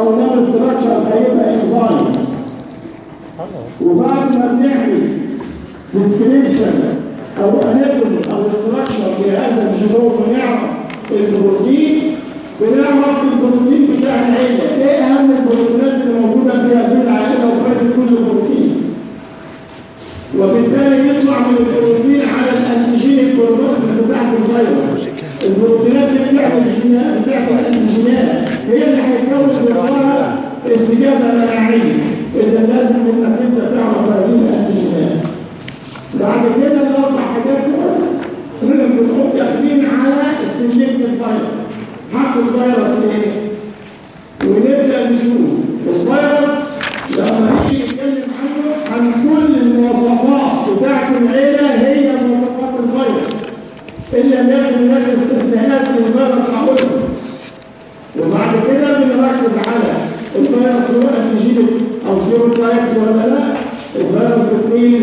أو non structure هيبقى انزايم وبعد ما بنعمل description أو anatomy أو structure لهذا الجينوم ونعرف البروتين بنعرف البروتين بتاع العيلة. إيه أهم البروتينات اللي موجودة في هذه العائلة وظيفة كل بروتين وبالتالي يطلع من البروتين على ال antigen البروتين بتاعت الفيروس البروتينات اللي بتعمل الجينات بتعمل الانتيجينات هي اللي هيكون جواها استجابه مناعيه اذا لازم انك انت تعرف هذه الانتيجينات بعد كده الاربع حاجات دول بنقوم داخلين على السلكتيف فيروس حق الفيروس إيه؟ ونبدا نشوف الفيروس لما نيجي نتكلم عنه عن كل المواصفات بتاعت العيله هي مواصفات الفيروس إلا أن يكن هناك استثناءات للفيروس هقولها وبعد كده بنركز على الفيروس هو antigenic أو serotypes ولا لا الفيروس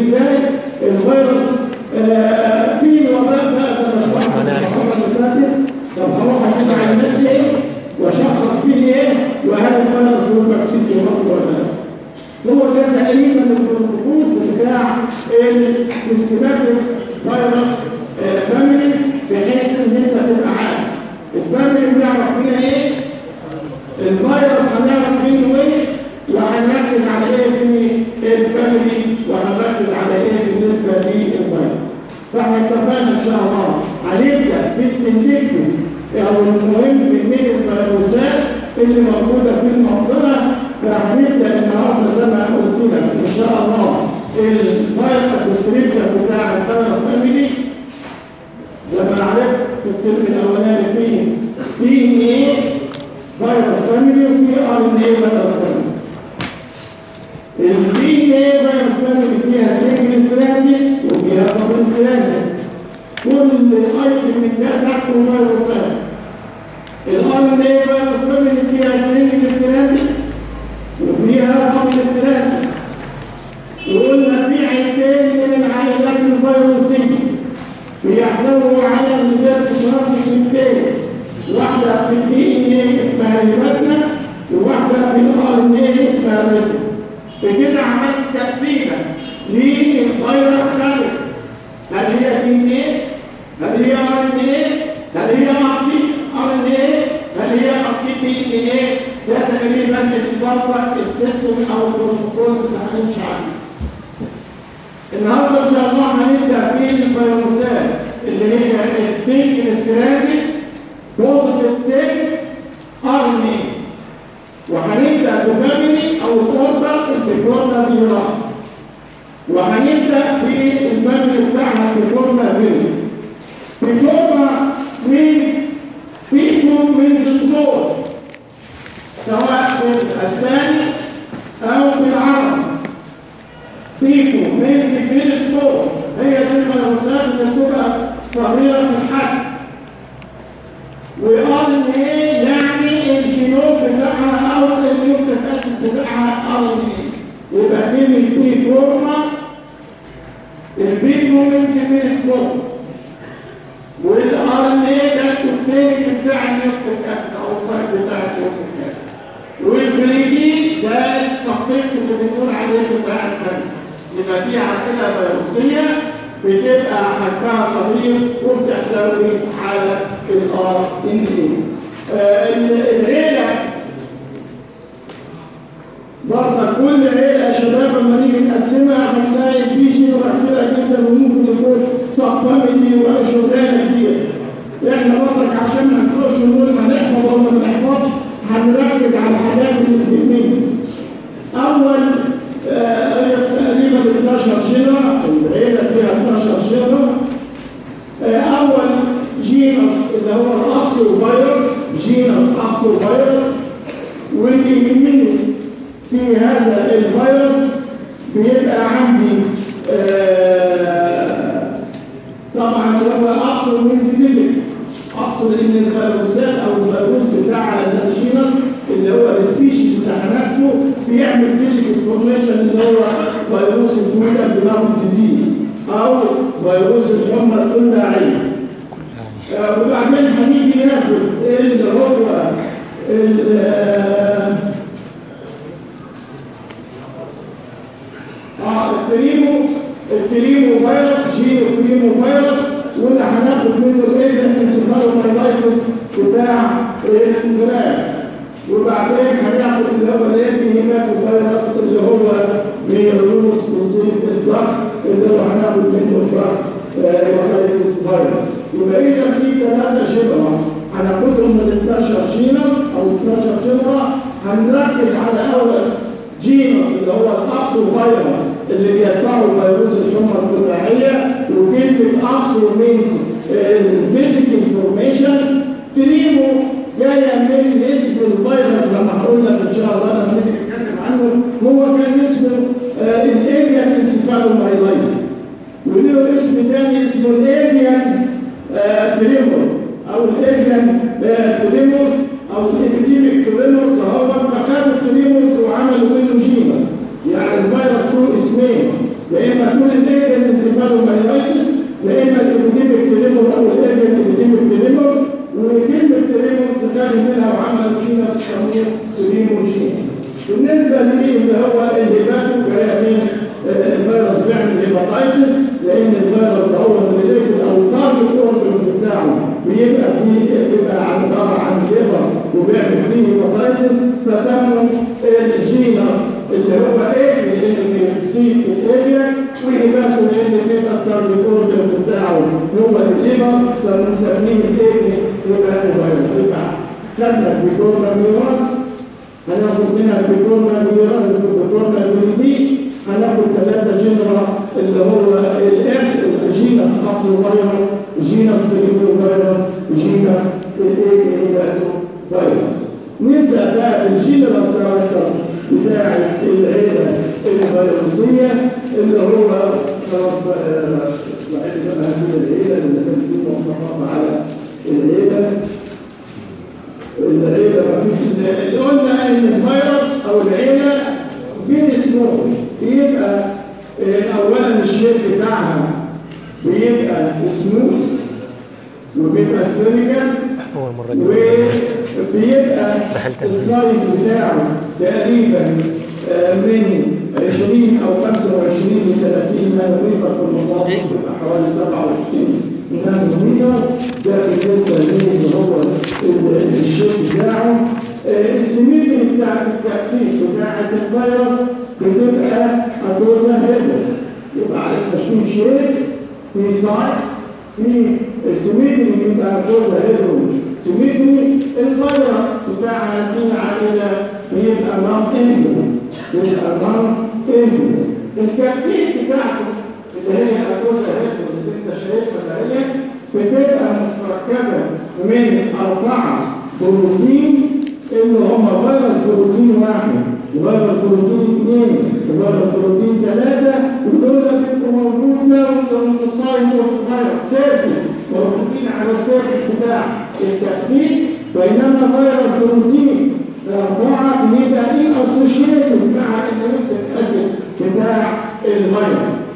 إزاي الفيروس آه في وباء بقى في المحاضره اللي فاتت طب هروح أجيب عينات إيه؟ واشخص فيه إيه؟ وهل الفيروس هو vaccine في مصر ولا لا؟ هو ده تقريبا البروتوكول بتاع ال systematic virus. family بحيث إن أنت تبقى عارف ال family بنعرف فيها إيه؟ الفيروس هنعرف منه إيه؟ وهنركز على إيه في ال family وهنركز على إيه بالنسبة للفيروس. فإحنا اتفقنا إن شاء الله. هنبدأ بالسندكتو أو المهم من الفيروسات اللي موجودة في المنطقة. فهنبدا النهارده زي ما قلت لك. إن شاء الله. ال virus description بتاع الفيروس فاميلي زي ما عرفت في الترم الأولاني فيه DNA virus. family وفي ار ان إيه virus family ال DNA virus family فيها single stranded وفيها double stranded كل item من ده تحته virus family ال RNA virus family فيها single stranded وفيها double stranded وقلنا في عينتين من العائلات الفيروسيه بيحتووا على الريفيرس ترانسكريبتين واحدة في ال DNA اسمها Hepadna وواحدة في ال RNA اسمها ريباتنا بكده عملت تقسيمة للفيروس كامل هل هي DNA؟ هل هي RNA؟ هل هي RT RNA؟ هل هي RT DNA؟ ده تقريبا اللي بيوصف ال system أو البروتوكول اللي هنمشي عليه النهارده إن شاء الله هنبدأ في الفيروسات اللي هي ال single stranded positive sense lung تزيد أو فيروس الحمى كل عين. وبعدين هنيجي ناخد اللي هو التريمو الكريمو فيروس جي كريمو فيروس. واللي هناخد منه الإيه انسفالومايلايتس بتاع إيه، الانجرام وبعدين هناخد اللي هو الإيه؟ فيروس اللي هو ميروس بصير الضغط اللي هو هناخد منه الضغط وهيماتوفيروس فيروس يبقى اذا في ثلاثة شبهه هناخدهم من 12 جينس أو 12 شبهه هنركز على اول جينس اللي هو الابسو فيروس اللي بيتبعه فيروس الحمى الطبيعيه وكلمه ابسو مينز الفيزيكال انفورميشن تريمو جاية من اسم الفيروس لما هقول لك ان شاء الله نتكلم عنه هو كان اسمه ال avian encephalomyelitis وله اسم ثاني اسمه ال avian tremor أو ال avian tremor أو ال epidemic tremor فهو فخدوا ال tremor وعملوا منه genus يعني الفيروس له اسمين يا اما تكون ال avian encephalomyelitis يا اما ال epidemic tremor أو ال avian epidemic tremor وكلمة tremo تخرج منها وعمل فينا تسميه tremo genus بالنسبة ليه اللي هو ال hepato جاية من الفيروس بيعمل hepatitis لأن الفيروس ده هو ال related أو ال target organs بتاعه. بيبقى فيه بيبقى عبارة عن liver وبيعمل فيه hepatitis فسموا ال genus اللي هو إيه لأن بيصيب الاريا وهباتو لأن بيبقى التارجت أورجنز بتاعه هو الليفر فبنسميه الايه يبقى فيروس. يبقى خدنا بيكورنا ميوانس هناخد منها بيكورنا ميوانس بيكورنا ميوانس هناخد ثلاثة جنرا اللي هو الاكس الجينس اصل فيروس جينس بريمو فيروس جينس الايه فيروس نبدأ بقى الجنرا بتاعت بتاع العيلة الفيروسية اللي هو العيلة العيلة اللي كانت على العيلة. العيلة اللي قلنا ان الفيروس أو العيلة بين اسمهم بيبقى اولا ال shape بتاعها. بيبقى سموث وبيبقى spherical وبيبقى ال size بتاعه تقريبا من 20 أو 25 ل 30 نانومتر في المتوسط بيبقى حوالي 27 بتاعت التأكيد بتاعت الفيروس بتبقى icosahedral يبقى عرفنا شو shape في size في ال symmetry بيبقى icosahedral symmetry الفيروس بتاع هذه العائله بيبقى non-enveloped بيبقى non-enveloped التأكيد بتاعته اللي هي icosahedral شايفها هي بتبقى مركبه من اربعه بروتين اللي هم virus protein واحد و virus protein اثنين و virus protein ثلاثة ودول بيبقوا موجود لهم وال outer surface موجودين على ال surface بتاع التأثير بينما virus protein أربعة بيبقى إيه associated مع ال nucleic acid بتاع الفيروس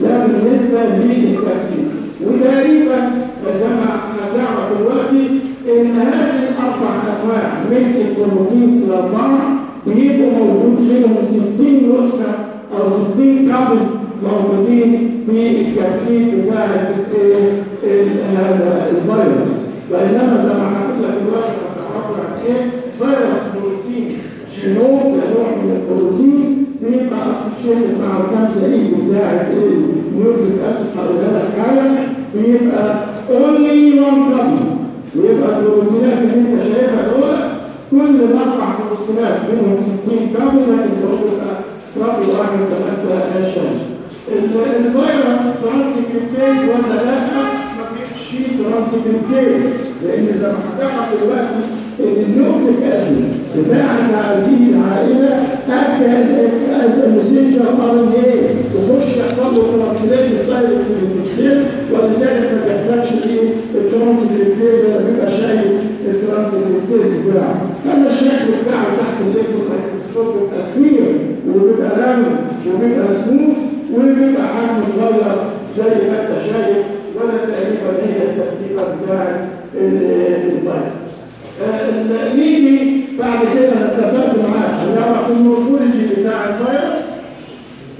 ده بالنسبة للتأثير وتقريبا ما هنعرف دلوقتي إن هذه الأربع أنواع من البروتين الاربعه بيبقوا موجود منهم 60 نسخة أو 60 copy موجودين في ال capsid بتاع هذا الفيروس. بينما زي ما هقول لك دلوقتي هتعرفوا عن إيه virus protein. genome كنوع من البروتين بيبقى associated مع الخمسه اي بتاعت ال nucleic acid هقولها لك حالا بيبقى only one copy ويبقى البروتينات اللي أنت شايفها دول كل الاربع بروتينات منهم 60 كابل لكن بيبقى كابل واحد ثلاثة شمس. الفيروس ترانسكريبتيز ولا لا؟ ما فيش ترانسكريبتيز لأن زي ما هتعرف دلوقتي إن النيوكليك اسيد بتاعت هذه العائلة اكت از ميسنجر ار ان اي تخش يحصل له ترانسليت سايد في الكتير ولذلك ما بيحتاجش إيه الترانسكريبتيز ولا بيبقى شايف الترانسكريبتيز بتاعه. أما الشكل بتاعه تحت ال electron microscope بيبقى سمير وبيبقى لامن وبيبقى سموث وبيبقى حجم صغير زي ما أنت شايف. ولا تقريبا هي التركيبه بتاعت الفيروس نيجي بعد كده أنا اتفقت معاك. هنعرف ال morphology بتاع الفيروس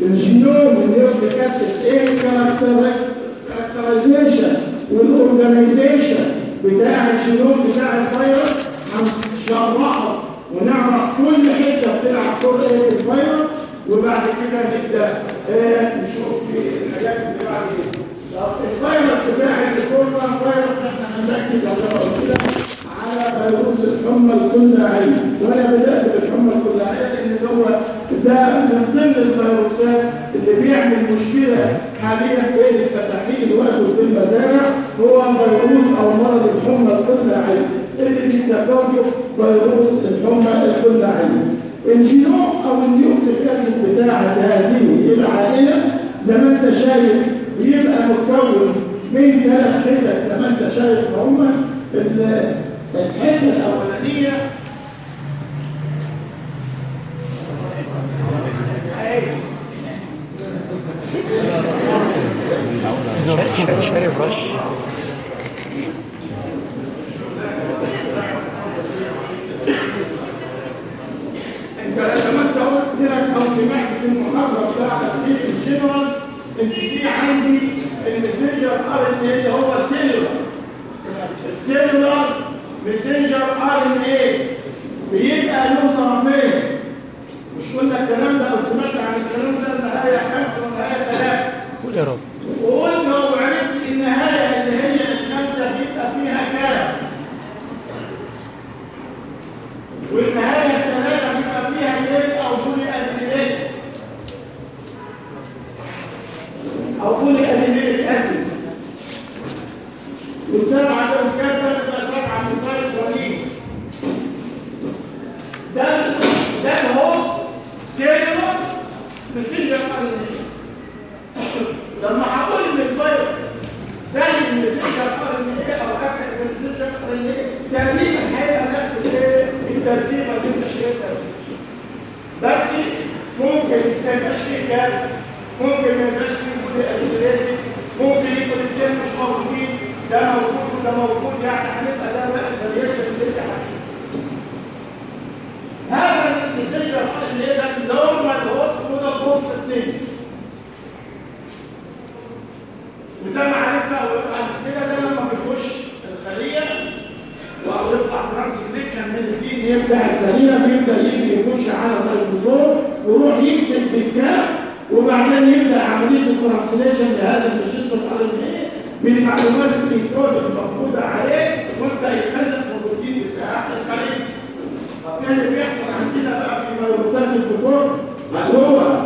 الجينوم اللي هو acid إيه ال characterization وال organization بتاع الجينوم بتاع الفيروس هنشرحه ونعرف كل حتة بتلعب دور إيه في الفيروس وبعد كده نبدأ آه، نشوف في الحاجات اللي بعد كده الفيروس بتاع ال picornavirus إحنا هنركز على فيروس الحمى الكلاعيه وأنا بدات بالحمى الكلاعيه لأن هو ده من ضمن الفيروسات اللي بيعمل مشكلة حاليا بين الفلاحين دلوقتي وفي المزارع. هو فيروس أو مرض الحمى الكلاعيه اللي بيسببه فيروس الحمى الكلاعيه الجينوم أو ال nucleic acid بتاع هذه العائلة زي ما أنت شايف بيبقى متكون من ثلاث حتت زي ما انت شايف هم الحتة الأولانية. انت لما انت قلت لك أو سمعت المحاضره بتاعتك في الجنرال ان في عندي ال messenger RNA اللي هو ال cellular ال cellular messenger RNA بيبقى له طرفين مش قلنا الكلام ده أو سمعت عن الكلام ده؟ النهاية خمسه والنهاية ثلاثة. قول يا رب. وقلت لو عرفت النهاية اللي هي الخمسة بيبقى فيها cap. والنهاية الثلاثة بيبقى فيها tail أو poly أو بولي ادرينيك اسيد والسبعة ده وكام ده بيبقى سبعه مثال وليد ده ده الهوست سيلولر بسيلر لما هقول إن الفيروس زي المسيجر ار ان إيه أو أكتر من المسيجر ار ان إيه تقريبا هيبقى نفس الإيه؟ الترتيبه اللي انت شايفها بس ممكن ما يبقاش فيه ممكن ما يبقاش فيه اسئله ممكن يكون الاثنين مش موجودين ده موجود وده موجود يعني هنبقى ده بقى الفاريشن اللي انت هذا المسيجر ار ان إيه ده نورمال هوست وده بوست سيلز وزي ما عرفنا بعد كده ده لما بيخش الخليه أو يطلع translation من ال DNA الخليه بيبدا يجي يخش على الريبوزوم ويروح يمسك بال cap وبعدين يبدأ عملية ال translation لهذا التشخيص ال RNA بالمعلومات الكود الموجوده عليه ويبدا يخلق البروتين بتاع الخليه طب إيه اللي بيحصل عندنا بقى في فيروسات الدكتور؟ هو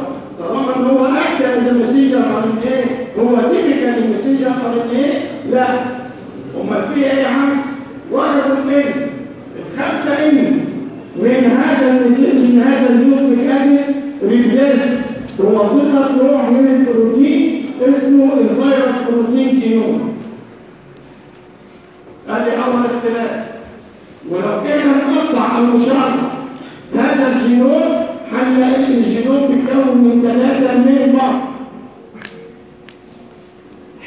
طالما إن هو act as messenger RNA؟ هو typical messenger RNA؟ لا. أمال في إيه يا عم؟ واحد اثنين الخمسة end. من هذا من هذا ال nucleic acid replaced. فقط نوع من البروتين اسمه ال virus protein genome ادي اول اختلاف ولو كان نقطع أو نشرح هذا الجينوم هنلاقي الجينوم بيتكون من ثلاثة من بعض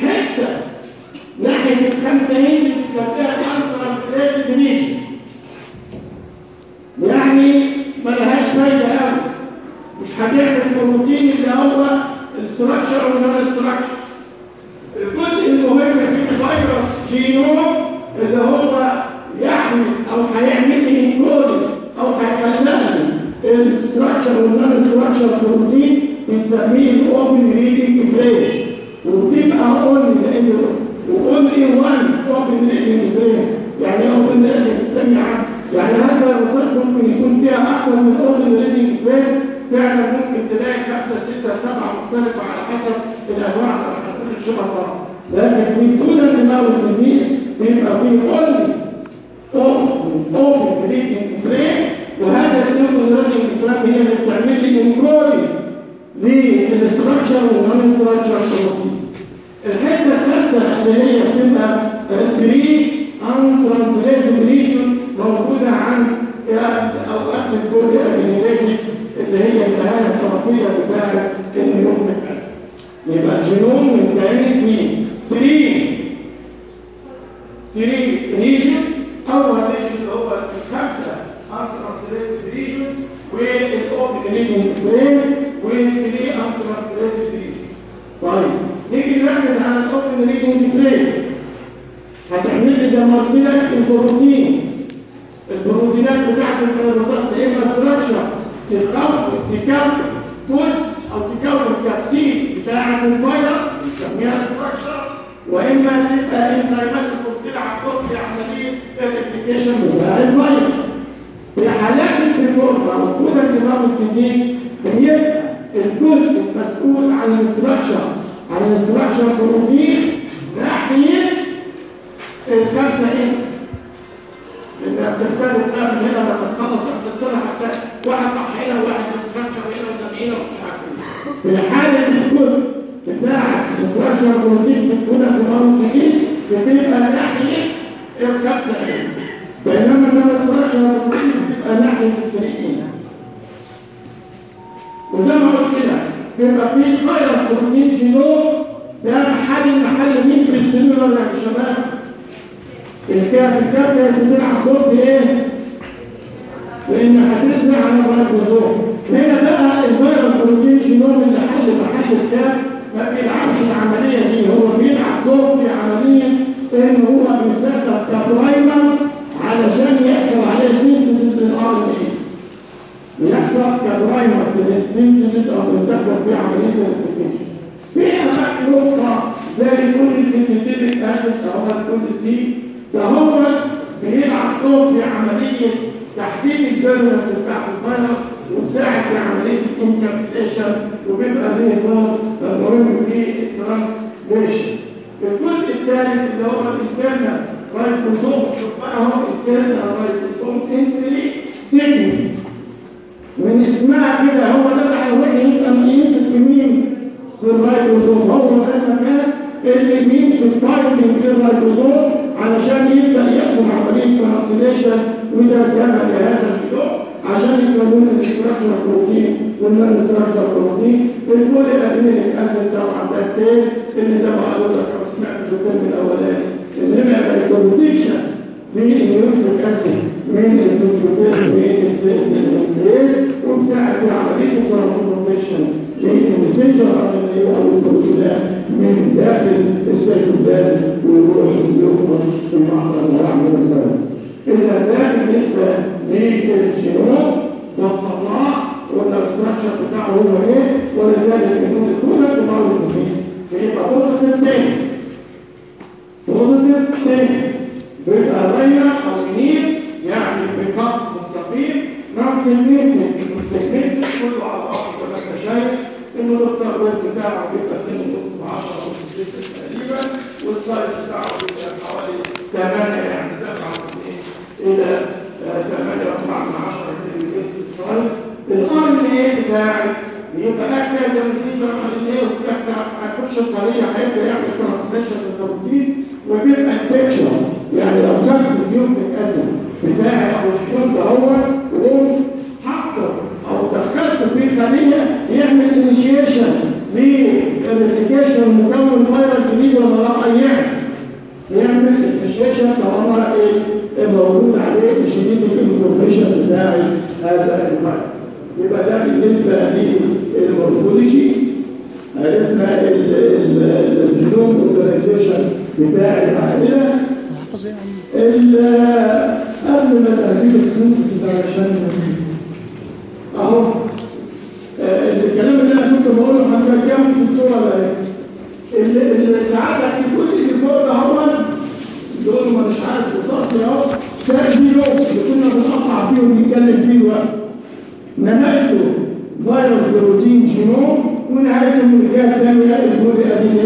حتة ناحيه الخمسه end بنسميها ال untranslated region يعني ملهاش فايده قوي مش هتعمل بروتين اللي هو ال structure ولا ال structure الجزء المهم في ال virus genome اللي هو يعمل أو هيعمل لي encoding أو هيخلق لي ال structure وال non structure protein بنسميه الأوبن ريدنج بريس وبتبقى اون لأن واونلي وان أوبن ريدنج بريس يعني أوبن ريدنج بريس يعني يعني هذا الرصيد ممكن يكون فيها أكثر من أوبن ريدنج بريس فعلا ممكن تلاقي خمسة ستة سبعة مختلفة على حسب الأنواع ما هنقول ان شاء الله لكن في طول الدماغ والتزيين بيبقى فيه اونلي اوبن ريدنج بريس وهذا السيمبل ليرنينج بلان هي اللي بتعمل لي انكوري للاستراكشر والنون استراكشر الحتة الثالثة اللي هي بتبقى 3 ان ترانسليشن موجوده عن اوقات الكود الابيليتي اللي هي النهايه الطرفيه بتاعت النيوكليك اسيد يبقى الجينوم منتهي في 3 3 region اول region اللي هو الخمسه untranslated region وال open reading frame وال three untranslated region ان ريكونتريت هتعمل لي زي ما قلت لك البروتين البروتينات بتاعت يا إما structure تتخلق تكون جزء أو تكون capsid بتاعت الفيروس نسميها structure وإما تبقى انزيمات بتلعب دور في عملية الريبليكيشن بتاع الفيروس. في حالات الفيبر أو فود النظام الفيزيك بيبقى الجزء المسؤول عن الاستراكشر عن الاستراكشر بروتين ناحية الخمسة هنا لأنها بتختلف من هنا لما تخلص أصل السنة حتى واحد راح هنا وواحد استراكشر هنا وده هنا ومش عارف إيه. في حالة الكل بتاع ال structure protein بتكون في مرض جديد بتبقى ناحية الخمسة هنا بينما لما ال structure protein بتبقى ناحية ال three end وزي ما قلت لك بيبقى في virus protein genome ده محل محل مين في ال cellular يا شباب؟ ال cap ال cap كانت بتلعب دور في إيه؟ لأن هترسل على الرايبوزوم هنا بقى ال virus protein genome اللي حل محل ال cap ما بيلعبش العملية دي هو بيلعب دور في عملية إن هو بيستخدم ك primers علشان يحصل عليه synthesis لل RNA بيحصل ك primers لل synthesis أو بيستخدم في عملية ال replication في بقى نقطة زي كل synthetic acid أو كل سي ده هو بيلعب دور في عملية تحديد ال virulence بتاعت الفيروس وتساعد في عملية ال encapsidation وبيبقى ليه دور مهم في ال translation. الجزء الثالث اللي هو ال internal ribosome شوف بقى اهو ال internal ribosome entry signal من اسمها كده هو ده اللي هيروح يبقى يمسك في مين؟ في الرايبوسوم هو ده المكان اللي بيمسك تايمنج للرايبوسوم علشان يبدأ يحصل عملية ترانسليشن وده جمع لهذا الشيء. عشان يكون الاستراكشر بروتين والنون استراكشر بروتين البولي ادرينيك اسيد طبعا ده التاني اللي زي ما قالوا لك سمعت في الفيلم الأولاني. ان يبقى البروتيكشن للنيوتريك اسيد من الدوسوتيز من السيلز وبتاعت في عمليه الترانسبورتيشن للمسنجر أو البروتينات من داخل السيتوبلازم ويروح يخرج في المعبر ويعمل الفرز. اذا ده بالنسبة للجينوم وصلناه والاستراكشر بتاعه هو إيه؟ ولذلك بنقول الكود بمعروف فيه يبقى بوزيتيف سينس بوزيتيف سينس بيبقى غير أو نير يعني بخط مستقيم. نفس الميتنج السيجمنت كله على بعض زي ما أنت شايف. إنه التقويم بتاعه بيبقى 2 ونص 10 ونص 6 تقريبا والسايز بتاعه بيبقى حوالي 8 يعني 7 إلى 8 4 من 10 كيلو السايز الار ان إيه بتاعي يبقى أكتر زي مسيجر ار ان إيه هتخش الطريقة هيبدأ يعمل ترانسليشن للبروتين وبيبقى انفكشن يعني لو خدت ال nucleic acid بتاعي أو الشيوط ده هو حطه أو دخلته في خلية يعمل initiation لل replication مكون فيروس جديد ولا لا يعمل يعمل انيشيشن طالما إيه؟ موجود عليه شديد ال information بتاعي هذا الفيروس يبقى ده بالنسبة لل morphology عرفنا ال genome organization بتاع العائلة. قبل ما تهذيب السنسس عشان أهو. آه، الكلام اللي أنا كنت بقوله هنرجعه في الصورة اللي اللي ساعات الجزء اللي فوق ده هو دول ما مش عارف وصلت أهو. ده دي لو اللي كنا بنقطع فيه ونتكلم فيه دلوقتي. نهايته فيروس بروتين جينوم ونهايته من جهه ثانية اسمه الادينيز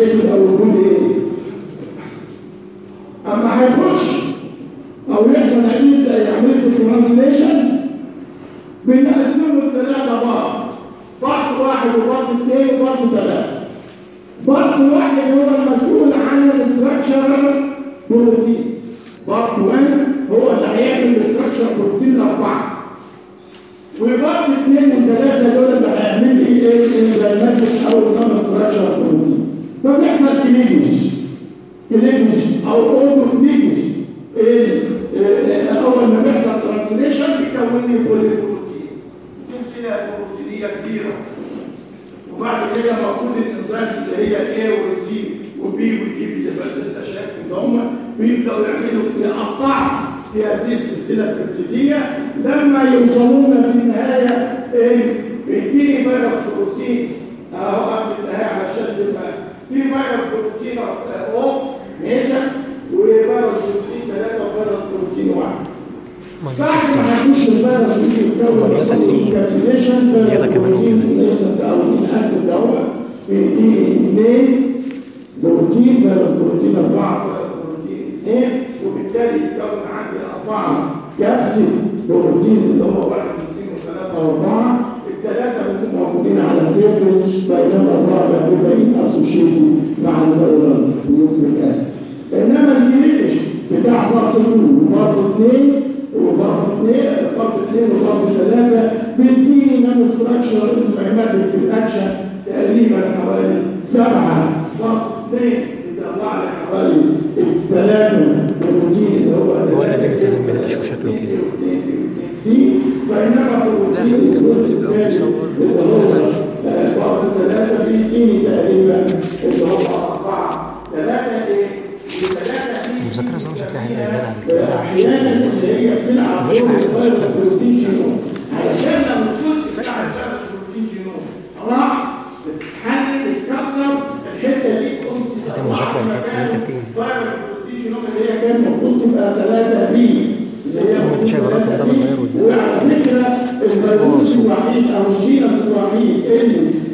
أو الصباحية إن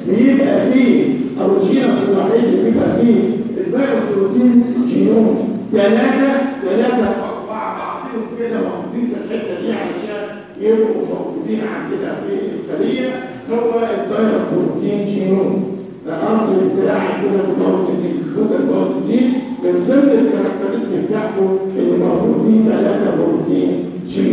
اللي بيبقى فيه أو الصباحية اللي بيبقى فيه البيروبروتين جينوم ثلاثة ثلاثة أربعة بعضهم كده موجودين في الحتة دي علشان يبقوا موجودين عندنا في الخلية. هو البيروبروتين جينوم الأصل بتاعي كده متوسطين كده متوسطين من ضمن الكاركترستيك بتاعته اللي موجود فيه ثلاثة بروتين جينوم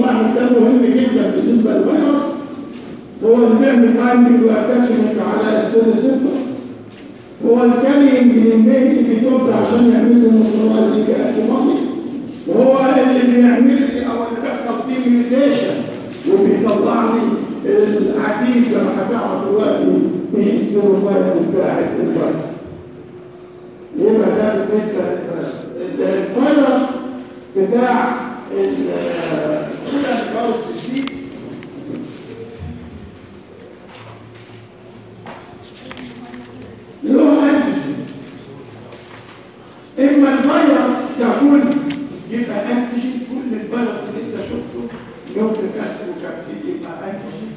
واحد ده مهم جدا بالنسبة للفيروس. هو الفهم العام واتشمنت على السيل سيستم هو الكريم اللي المهدي اللي عشان يعمل لي مشروع الاتجاه الماضي وهو اللي بيعمل لي أو اللي بيحصل فيه ميوتيشن وبيطلع لي العديد ما هتعرف دلوقتي في السيروفايت بتاعت الفيروس. يبقى ده بالنسبة للفيروس. بتاع soon as له انتيجين إما الفيروس تكون يبقى انتيجين كل الفيروس اللي انت شفته يبقى انتيجين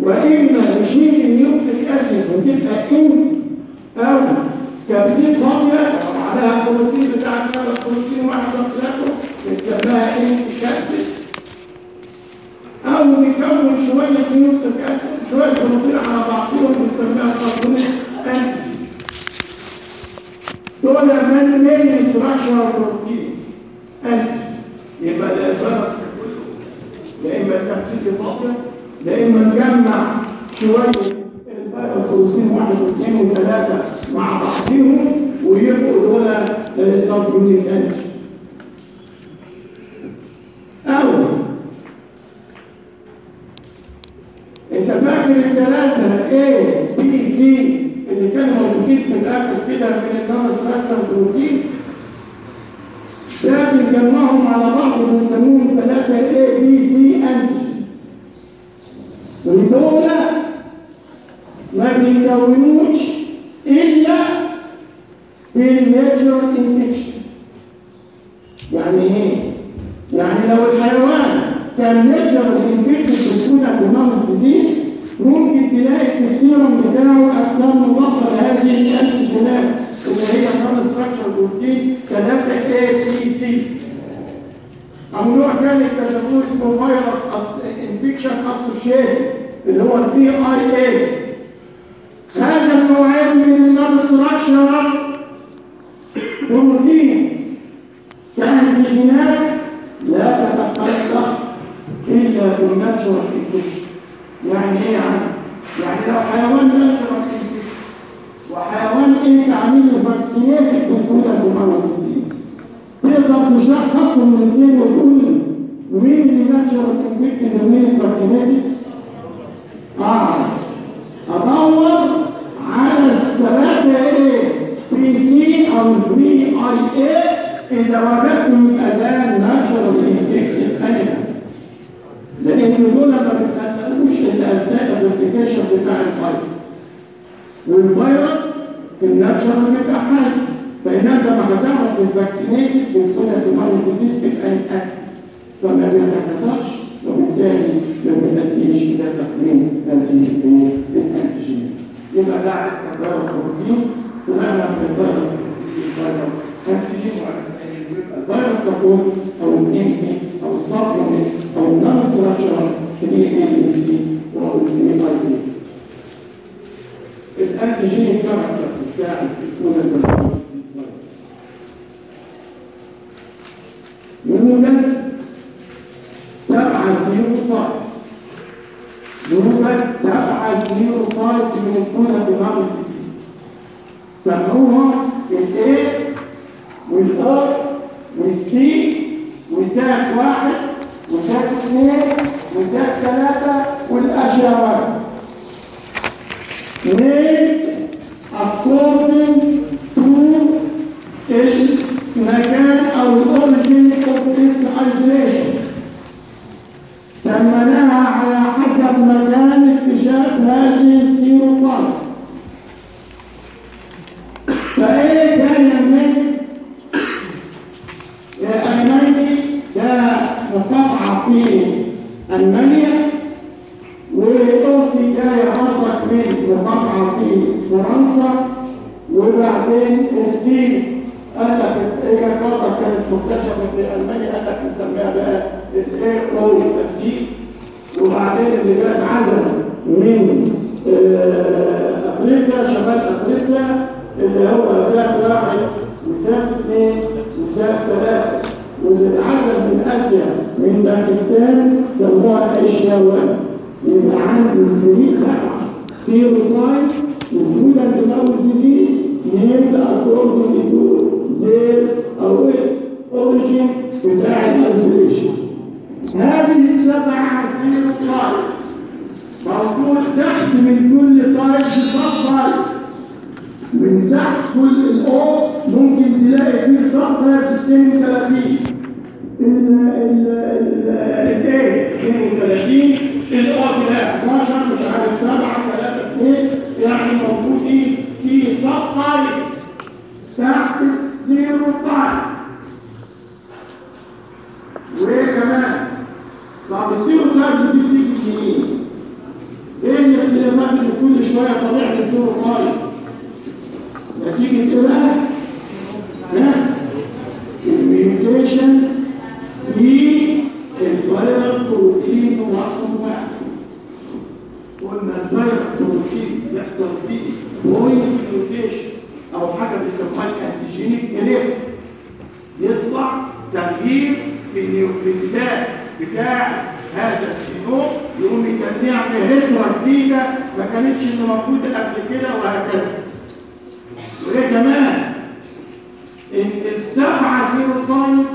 وإما يشيل النيوكليك اسيد وتبقى ان أو كبسين فاضية وبعدها البروتين بتاع الثلاث بروتين واحد ثلاثة بنسميها انتي كابسيس أو نكون شوية نيوتريك أسيد شوية بروتين على بعضهم بنسميها كربونيك أنتيجين. دول من مين ستراكشر بروتين أنتيجين. يبقى ده الفيروس كله. يا إما الكبسيل فاضية يا إما نجمع شوية بروتين واحد واثنين وثلاثة مع بعضهم ويبقوا دول سبيونيك أنتيجين أو انت فاكر الثلاثة A B C اللي كانوا موجودين في الاكل كده من النمس ستراكشر بروتين ده بنجمعهم على بعض وبنسموهم ثلاثة A B C antigen ودول ما بيكونوش إلا في ال natural infection يعني إيه؟ يعني لو الحيوان كان natural infection بتكون abnormal disease ممكن تلاقي في السيرم بتاعه اجسام مضافه لهذه الانتيجينات اللي هي non structure protein 3 A B C أو نوع ثاني اكتشفوه اسمه فيروس infection associated اللي هو ال VIA هذا النوعين من ال non structure protein كانتيجينات لا تتخلق إلا بال natural infection يعني إيه يعني؟ يعني لو حيوان natural infection وحيوان انت عامل له vaccinated بالكولا بالمرض تقدر تشخصهم من الاثنين وتقول مين اللي natural infection ومين ال vaccinated؟ آه. إذا وجدتم الأذان natural ال infected animal لأن دول ما بتخلقوش إلا أثناء ال replication بتاع الفيروس والفيروس في النشر بتاع حي فإنك لما هتعرف الفاكسينيتد بتكون احتمال في أي أكل فما بيتكسرش وبالتالي ما بيأديش إلى تكوين هذه الأنتيجين يبقى ده عرفنا الفيروس بروتين طلعنا من الفيروس. الفيروس أنتيجين الفيروس تكون أو الانتي أو السبلمنت أو ستراكشر سي اي بي سي أو ال VIA ال antigen character بتاع الكون يوجد سبعة serotype يوجد سبعة serotype من الكون بالمرض سموها الايه والاو والسي وساك واحد وساك اثنين وساك ثلاثة والأشارات named according to المكان أو الأوريجين of isolation سميناها على حسب مكان اكتشاف هذه السيروطات فإيه جاية من ألمانيا ده مقاطعة في ألمانيا وأوتي جاية برضك من مقاطعة في فرنسا وبعدين الصين. قال لك كانت مكتشفة في ألمانيا قال لك نسميها بقى الاير أو السي وبعدين جت عزم من آه، أفريقيا شمال أفريقيا اللي هو SAT واحد و SAT اثنين و SAT ثلاثة واللي من آسيا من باكستان سموها Asia one يبقى عندي سرير سبعة serotype of foot and mouth disease named according to their أو اس origin بتاع ال isolation هذه السبع سيرو تايم موجود تحت من كل تايب سب من تحت كل الاو ممكن تلاقي فيه سب تايب 32 ال ال ال الايه 32 الاو تلاقي 11 مش عارف 7 3 2 يعني إيه؟ في سب تايب تحت الزيرو تايب وإيه كمان؟ طب ال serotype دي بتيجي منين؟ إيه الاختلافات اللي كل شوية طبيعة ال serotype نتيجه كده بقى ها ال mutation في ال virus protein رقم واحد قلنا ال virus protein يحصل فيه point mutation أو حاجة بيسموها ال antigenic drift يطلع تغيير في ال nucleotide ات بتاع هذا الجينوم يقوم يجمع بعتره جديدة ما كانتش موجودة قبل كده وهكذا. وايه كمان إن السبعه serotype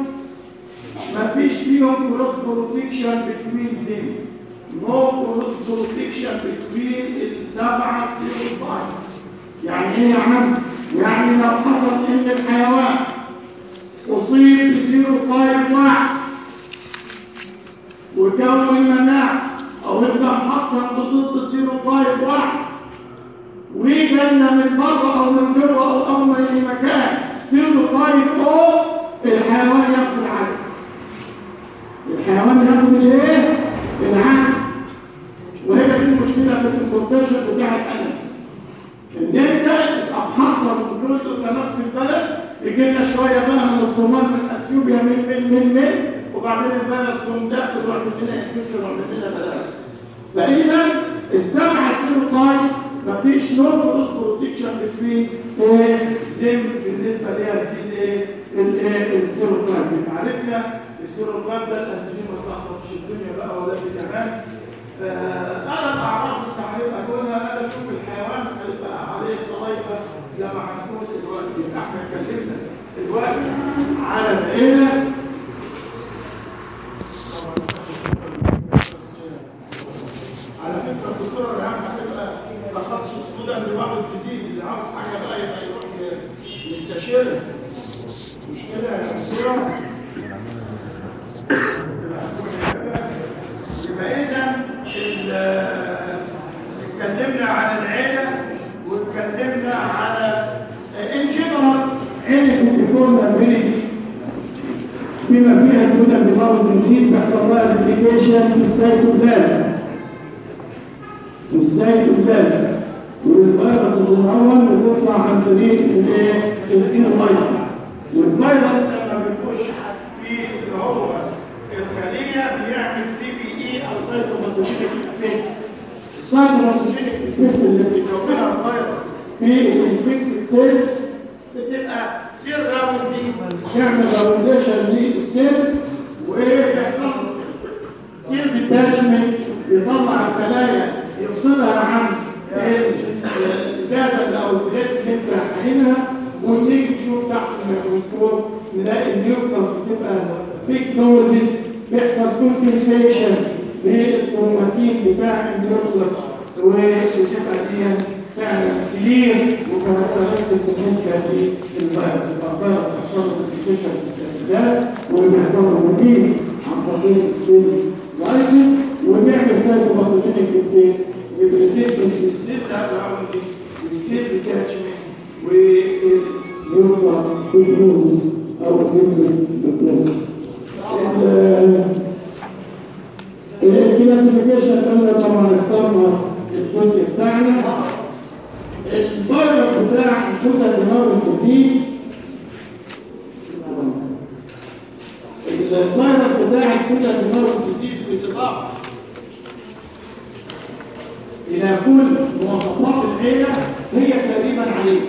ما فيش فيهم cross protection between them no cross protection between السبعه serotype يعني إيه يا عم؟ يعني لو حصل إن الحيوان أصيب ب serotype واحد وكون مناعه أو انت محصن ضد serotype واحد وجالنا من بره أو من جوه أو من أي مكان serotype أو الحيوان ياخد العدوى الحيوان ياخد الايه العدوى وهي دي المشكلة في الكونتنشن بتاع الألم. إن أنت تبقى محصن وكل قدامك في البلد يجي لنا شوية بقى من الصومال من أثيوبيا من من من من وبعدين الفيروس ده تروح مننا ينتشر ومننا بلد. فإذا السبعه سيروتايب مفيش كروس بروتكشن بين زم بالنسبة ليها إيه السيروتايب عرفنا السيروتايب ده الانتيجين ما تلخبطش الدنيا بقى ولا في كمان أنا الاعراض هنبقى اقولها أنا أشوف الحيوان هيبقى عليه صلايفه زي ما هنقول دلوقتي إحنا اتكلمنا دلوقتي على العيله على فكرة الدكتوره ريهام تخصص السودان لبعض الجديد اللي عاوز حاجة بقى يروح يستشيرها مش كده يبقى اذا اتكلمنا على العيلة واتكلمنا على ان جنرال عيلة الديفورم ابيليتي بما فيها الكتب بمرض الجنسيل بيحصل لها الابليكيشن في السيتوبلازم في السيتوبلازم والفيروس المعون بتطلع عن طريق الإيه؟ السينوفايروس والفيروس لما بيخش في اللي هو الخلية بيعمل CPE أو cytopathogenic effect ال cytopathogenic effect اللي بيكونها الفيروس. في ال infected cell بتبقى cell rounding تعمل roundation لل cell ويحصل cell detachment يطلع الخلايا. يفصلها عن الإزازة أو ال plate اللي انت عينها ونيجي نشوف تحت الميكروسكوب نلاقي ال nucleus بتبقى pyknosis بيحصل condensation بال chromatin بتاع ال nucleus وبتبقى دي فعلا clear و characteristics significant في الفيروس الفيروس بيحصل condensation ده وبيحصل له عن طريق ال cell lysis وبيعمل cytopathogenic effect يبريزنت في السيل راوندنج والسيل ديتاتشمنت ونيوكلس بيكنوزس أو الكلاسيفيكيشن قلنا طبعا اخترنا الجزء بتاعنا الفيروس بتاع الكتل دماغ الخفيف الفيروس بتاع الكتل دماغ الخفيف بيتضاعف إلى كل مواصفات العيلة هي تقريبا عليه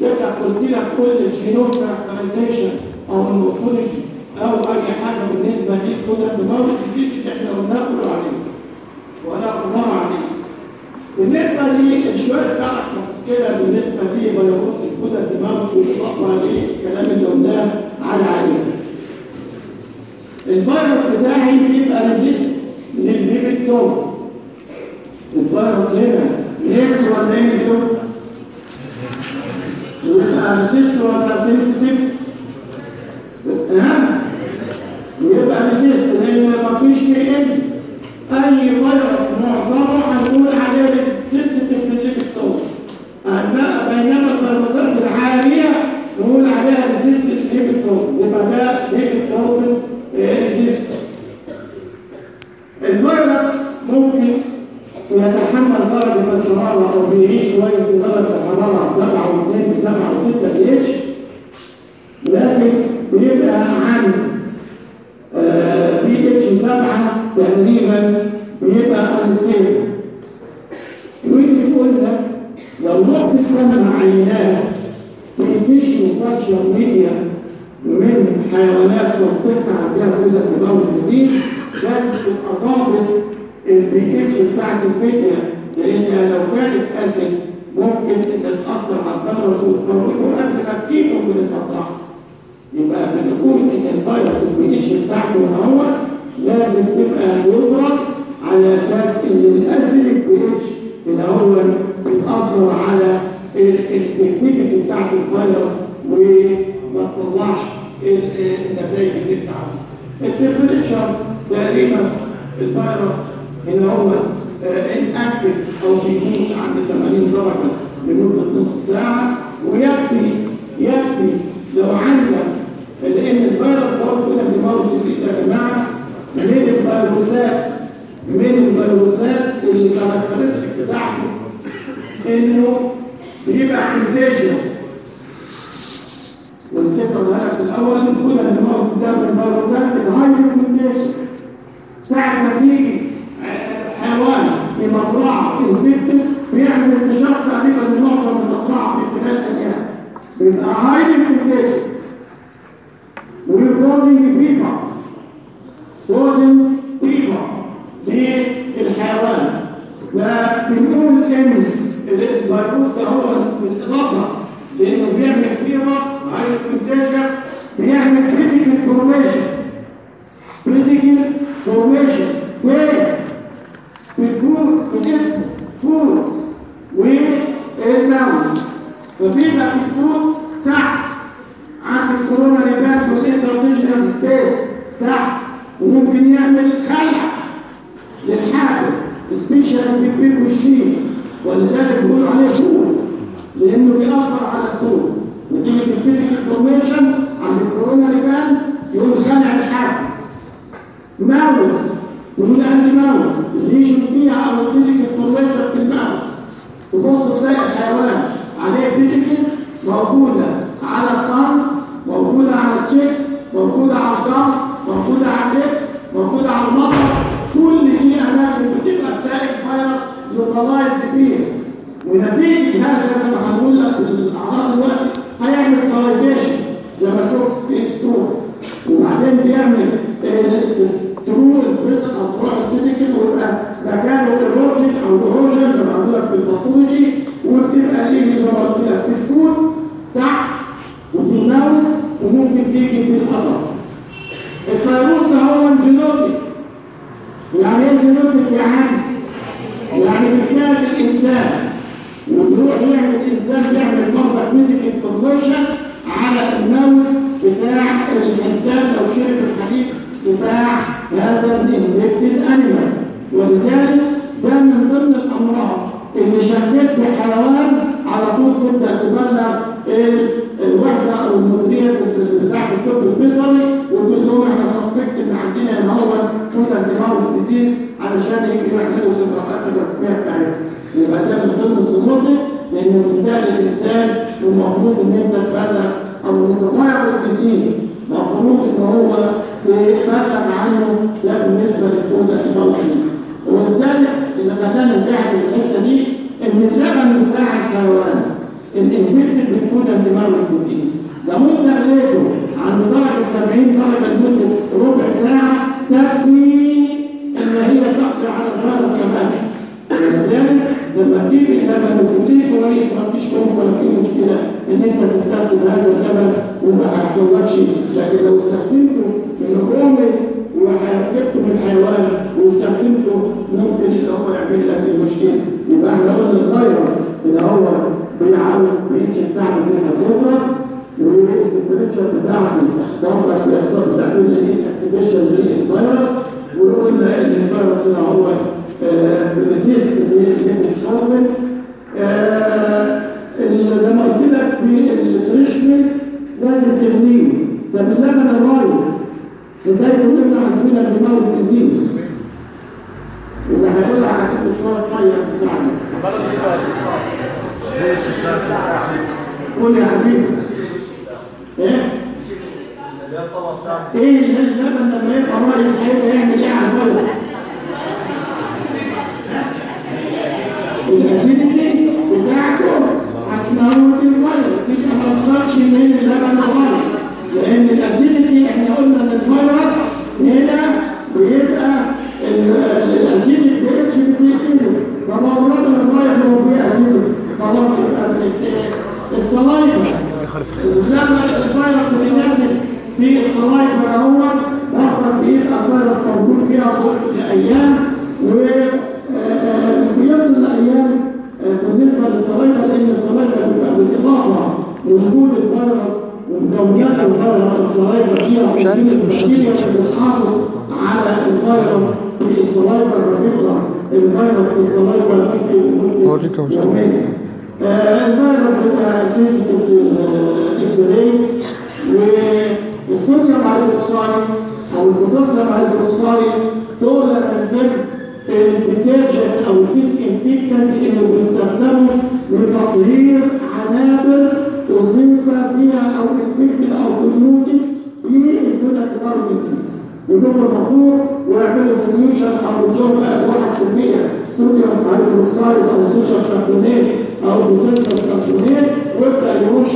يبقى قلت لك كل الجينوم ترانسفيرزيشن أو المورفولوجي أو أي حاجة بالنسبة للكتب دماغ الديزيز اللي إحنا قلناه كله عليه ولا قلناه عليه. بالنسبة للشويه بتاعك كده بالنسبة لفيروس الكتب دماغ بالاضافه للكلام اللي قلناه على عليه. الفيروس بتاعي بيبقى ريزيست للليبيد الفيروس هنا ليبس ولا إيه زون يبقى ريزيست ولا سنسيتيف ها يبقى ريزيست لأن ما فيش في إيه اي فيروس معظمه هنقول عليه سنسيتيف الليبيد زون بينما الفيروسات العاريه نقول عليها resist solvent يبقى ده solvent resist الفيروس ممكن يتحمل درجة الحرارة أو بيعيش كويس درجة الحرارة 97 7 و6 بي اتش لكن بيبقى عن بي اتش 7 تقريبا بيبقى unstable ويجي يقول لك لو رحت تسمع عينات في تيشو فاكشن ميديا من حيوانات تنطق عندها كل التداول الجديد لازم تبقى ظابط البي اتش بتاعت الميديا لأن لو كانت اسيد ممكن ان تاثر على الفيروس وتموته قبل ما تجيبه من المصرح يبقى بنقول ان الفيروس البي اتش بتاعته هو لازم تبقى يضرب على أساس ان ال acid ال pH اللي هو بيأثر على التكتيك بتاعت الفيروس وما تطلعش النتائج اللي انت عاوزها. ال temperature تقريبا الفيروس إن هو inactive أو بيموت عند 80 درجة لمدة نص ساعة ويكفي يكفي لو عندك لأن الفيروس هو كده بيموت السيسه يا جماعة من الفيروسات من الفيروسات اللي characteristic بتاعته. إنه بيبقى contagious والسفر اللي في الأول كل الدماغ بتاعت الفيروسات ال hyper contagious ساعة ما تيجي حيوان في مزرعه infected بيعمل انتشار تقريبا لمعظم المزرعه في خلال أيام بيبقى هايبر كونتيجيوس ويكوزنج فيفر كوزنج فيفر للحيوان. فبنقول إن الفيروس ده هو بالاضافه لأنه بيعمل فيما عايز منتجه بيعمل كريتيكال فورميشن كريتيكال فورميشن وين؟ في الفور في الاسم فور والماوس فبيبقى في الفور تحت. عند الكورونا ليبات والانترناشونال سبيس تحت. وممكن يعمل خلع للحافل سبيشال بيبيك والشين ولذلك بيقولوا عليه فول لأنه بيأثر على الفول نتيجه الفيزيكال فورميشن عند الكورونا ليبان يقول خلع الحافل ماوس. يقول عندي ماوس. الليجن فيها أو الفيزيكال فورميشن في الماوس؟ تبص تلاقي الحيوان عليه فيزيكال موجودة على الطن موجودة على التشيك موجودة على الضغط موجودة على اللبس موجودة على المطر كل دي اماكن بتبقى تلاقي الفيروس لوكالايز فيها ونتيجه هذا زي ما هنقول لك الاعراض دلوقتي هيعمل سلايديشن زي ما شفت في ستور وبعدين بيعمل تروح الفيزيك أو تروح الفيزيكال ويبقى مكانه ايروجين أو ايروجين زي ما قلت لك في الباثولوجي وبتبقى ليه قلت لك في الفود تحت وفي الماوس وممكن تيجي في القطر الفيروس هو جينوتيك يعني إيه يا عم؟ يعني بتلاقي الإنسان. وتروح يعمل الإنسان بيعمل مرضى فيزيك انفورميشن على الماوس بتاع الإنسان لو شرب الحديد. بتاع هذا الانفكتد انيمال ولذلك ده من ضمن الأمراض اللي شدت في حيوان على طول تبدأ تبلغ الوحدة أو المديريه بتاعت الطب البيطري وتقول لهم إحنا سسبكت إن عندنا إن هو كده دماغ ديزيز علشان يجي يعملوا الاجراءات الرسميه بتاعتهم يبقى ده من ضمن الظروف لأن بالتالي الإنسان المفروض إن انت تبلغ أو المتغير الديزيز. المفروض إن هو تبلغ عنه ده بالنسبة للفود البلطي ولذلك اللي خلانا نبيع في الحتة دي إن اللبن بتاع الحيوان الانفكتد بالفود الدماغ الديزيز. ده ممكن تغليته عند درجه 70 درجه لمده ربع ساعة تكفي إن هي تقضي على الفيروس كمان. ولذلك لما تيجي اللبن وتديه كويس ما فيش خوف ولا في مشكلة إن أنت تستخدم هذا اللبن وما هيحصلكش لكن لو استخدمته من الرومي وحركته من الحيوان واستخدمته ممكن ان هو يعمل لك المشكلة. يبقى إحنا قلنا الفيروس إن هو بتاعته زي ما تضرب والتمبريتشر بتاعته برضك بيحصل تعمل لي اكتيفيشن للفيروس وقلنا أن الفيروس اللي هو ريزيست للشوربن زي ما قلت لك في الريشمنت لازم تغليه ده باللبن الرايب لغايه يمنع عندنا الدماغ الديزيز اللي هيقول لك هتبقى شوية ميه بتاعنا. قول يا حبيبي. إيه؟ إيه اللبن لما يبقى رايح هيبقى يعمل إيه على الولد الاسيديتي بتاعته هتموت الولد يبقى ما تقدرش ان اللبن غلط لأن الاسيديتي إحنا قلنا ان الفيروس هنا بيبقى الاسيديك بي اتش بتقل فمرات الفيروس هو فيه اسيديك خلاص يبقى الصلايفه لما الفيروس اللي نازل في الصلايفه اهوت اخر بيبقى فيروس موجود فيها طول الأيام. وبيفضل الأيام بالنسبة للصلايفه لأن الصلايفه بيبقى بالاضافه لوجود الفيروس ومكونات الفيروس الصلايفه فيها مش عارف مش بتحافظ على الفيروس في ال saliva فبيفضل الفيروس في ال saliva ممكن أوريك. يومين الفيروس بيبقى sensitive لل x-ray وال sodium hydroxide أو ال potassium hydroxide دول من ال detergent أو ال disinfectant اللي بنستخدمه لتطهير عنابر اصيب بها أو infected أو في الجدد الارضي يجيبوا المفروض ويعملوا solution أو يدور بقى 1% sodium hydroxide أو sodium carbonate أو potassium carbonate ويبدأ يرش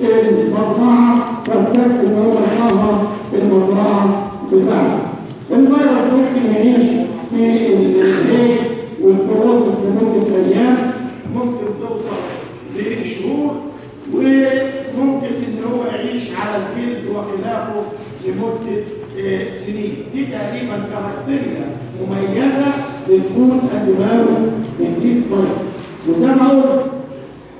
المزرعه فاحتاج ان هو يحرر المزرعه بتاعته. الفيروس ممكن يعيش في الايه وال process لمده أيام ممكن توصل لشهور وممكن ان هو يعيش على الجلد وخلافه لمده آه، سنين دي تقريبا criteria مميزه لل foot and mouth disease ما قلت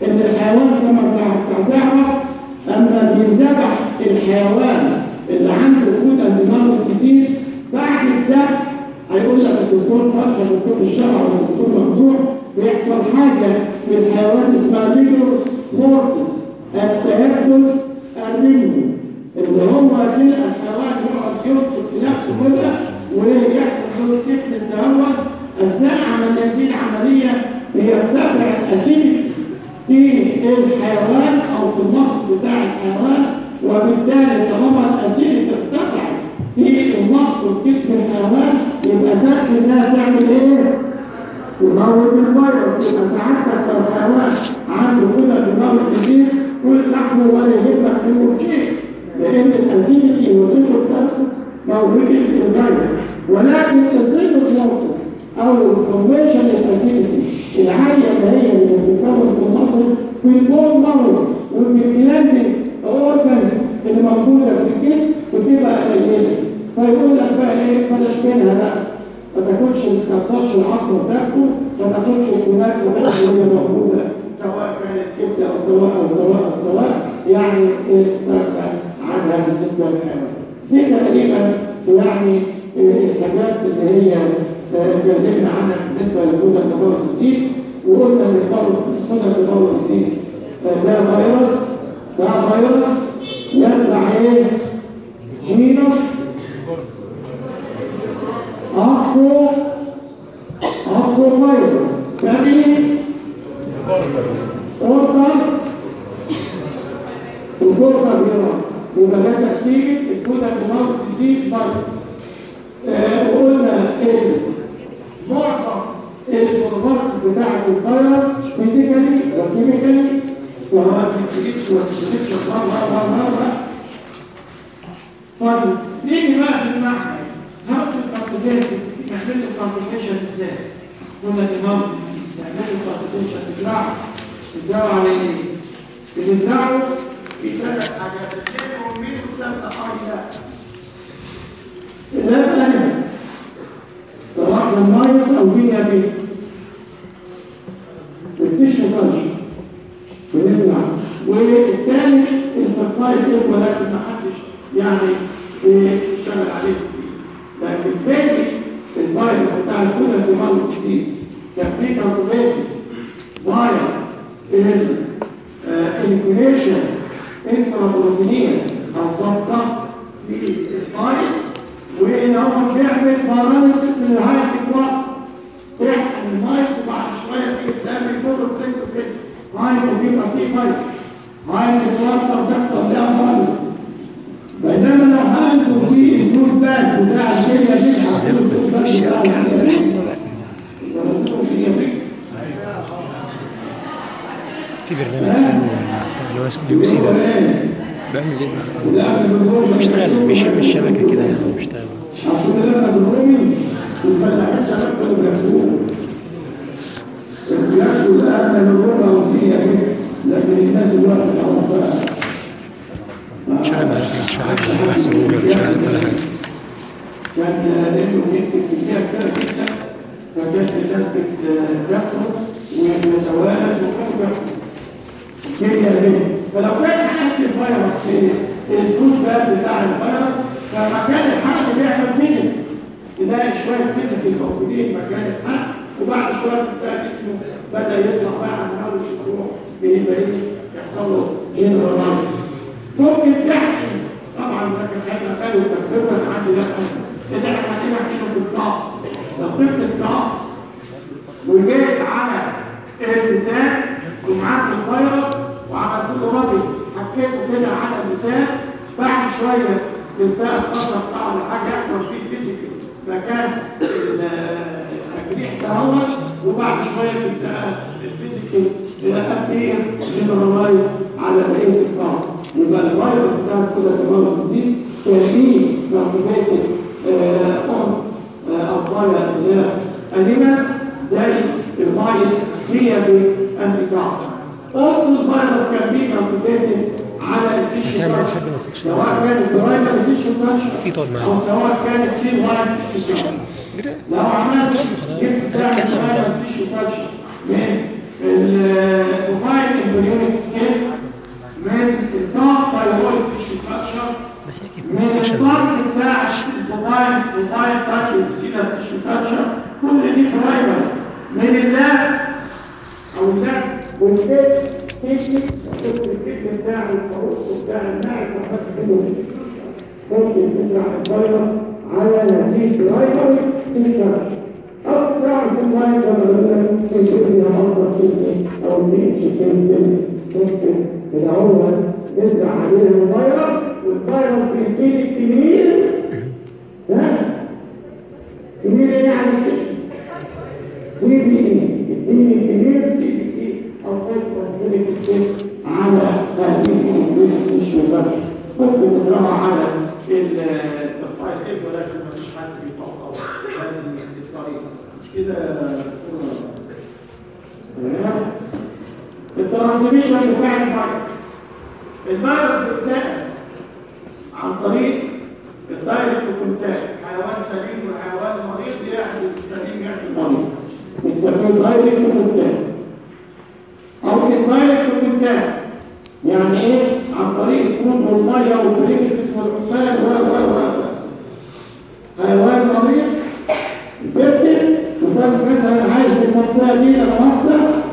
إن الحيوان زي ما ساعات تعرف أما بيندبح الحيوان اللي عنده foot and mouth disease بعد الذبح هيقول لك الدكتور فتح الدكتور الشرع والدكتور ممدوح بيحصل حاجة في الحيوان اسمها rigor mortis التيبس الرمي اللي هو كده الحيوان يقعد في نفسه كده ويحصل له سيف التهوت أثناء عمليات العملية بيرتفع ال acid في الحيوان أو في المصل بتاع الحيوان وبالتالي طالما ال acid ارتفع في المصل في جسم الحيوان يبقى تكفي إنها تعمل إيه؟ تموت الفيروس يبقى ساعتها لو الحيوان عنده كده بيموت كتير كل لحمه ولا يهمك منه شيء لأن الاسيديتي والريتو نفسه موجود في الفيروس ولكن الريتو موتو أو الكونفيشن الاسيديتي العاليه اللي هي اللي بتتكون في المصل في البون مارو وفي الجلاندين اورجنز اللي موجودة في الجسم بتبقى قليله فيقول لك بقى إيه؟ بلاش منها بقى ما تاكلش ما تكسرش العظم بتاعته ما تاكلش الكمات اللي هي موجودة سواء كانت كبدة أو سواء أو سواء أو سواء. يعني استغنى عنها بالنسبة للحيوان. دي تقريبا يعني الحاجات اللي هي اتكلمنا عنها بالنسبة للهدى التطور الجديد وقلنا إن الهدى التطور الجديد ده فيروس ده فيروس يطلع إيه؟ جينوس أخو أخو فيروس فاميلي أوردر وجوردر هنا يبقى ده تفسير الكودة بمرض جديد فيروس وقلنا ان معظم الفورمات بتاعت الفيروس physically و chemically سواء في الجديد مرة طيب نيجي بقى نسمعها how ال cultivation نعمل له كونسنتريشن إزاي؟ قلنا الامام نعمل له كونسنتريشن نزرعه نزرعه على إيه؟ بنزرعه في ثلاث حاجات اثنين ومين وثلاث حاجات لا أنا سواء المايس أو بيها بيه التشو فاشل بنزرع والثالث الفرقاية إيه ولكن ما حدش يعني يشتغل عليه كتير لكن الثاني الفيروس بتاع الكلى في مرض كتير كان في كونتروفيرسي فاير الانفليشن انترابروتينية أو صفقة في الفيروس وإن هو بيعمل باراليسيس لنهاية الوقت تحقن المايك وبعد شوية تيجي تعمل كله كده كده مايك وبيبقى فيه مايك مايك تتوتر تحصل لها خالص بينما لو هانتوا في الفود باك بتاع الدنيا دي هتقولوا الفود باك بتاع الدنيا دي في برنامج حلو بتاع اللي هو اسمه اليوسي ده بيعمل إيه بقى؟ بيشتغل بيشم الشبكه كده يعني بيشتغل عشان لما بالرومي والفلاحين زمان كانوا بياكلوه بياكلوا الأكل بالرومة وفيها كده لكن الناس دلوقتي خلاص بقى شغال نتفليكس شغال بحث جوجل شغال كل حاجة كان لأنه بيكتب في الكتاب كده جدا فكانت الناس بتكسره ويتوالد وكانوا بياكلوا الكيمياء دي فلو كان حد الفيروس في الفوز بقى بتاع الفيروس فمكان الحق بيعمل فيزيك تلاقي شوية فيزيك موجودين مكان الحق. وبعد شوية تلاقي جسمه بدأ يطلع بقى عن أول أسبوع بيبقى يحصل له جنرال ممكن تحكي. طبعا ده كان هيبقى قالوا تكبيرا عندي لا كده إحنا عندنا إحنا الكاف لو طبت الكاف وجيت على الالتزام ومعاك الفيروس وعملت له رابط. حكيته كده على اللسان بعد شوية تلتقى فتره ساعه ولا حاجة يحصل فيه فيزيكال مكان التجريح تهوش وبعد شوية تلتقى الفيزيكال ابدير جنرالايز على بقيه الطاقه يبقى الفيروس بتاع كده الفيروس دي كان فيه موجودات الضايا اللي هي زي الفيروس هي بالانتقاء Also الفيروس كان بيه موجودات على التيشو تاتش. سواء كانت برايمر تيشو تاتش. أو سواء كانت سي وايد تيشو سكشن تاتش. لو عملت جبس بتاع هنتكلم الفيروس طبعا. تيشو تاتش من الموبايل امبريونيك سكين من الدارك فايبرويد تيشو تاتش بس هيك من الفرق بتاع الموبايل موبايل تاتش وسيلة تيشو تاتش كل دي برايمر من اللاب أو اللاب والكيك تيجي تحط الكيك بتاع الفروس بتاع الماء وتحط منه ممكن تطلع الفيروس على نتيجة برايمر تيشو أو تعرف المايك مثلا ممكن فيها مرضى كيمي أو تيجي كيمي ممكن. هو نزرع عليها الفيروس والفيروس بيجيلي كبير ها؟ كبير يعني تي بي اي الدين الكبير على هذه التشويشات ممكن تترمى على إيه ولكن ما فيش حد بيطبق هذه الطريقة مش كده ال transmission بتاع الفيروس الفيروس بتاعي عن طريق ال direct contact حيوان سليم وحيوان مريض. يعمل السليم يعمل المريض بنسميه direct contact أو ال indirect contact يعني إيه؟ عن طريق ال food والمية وال premises والعمال و و و. حيوان مريض بيبتل وكان مثلا عايش في المنطقة دي لما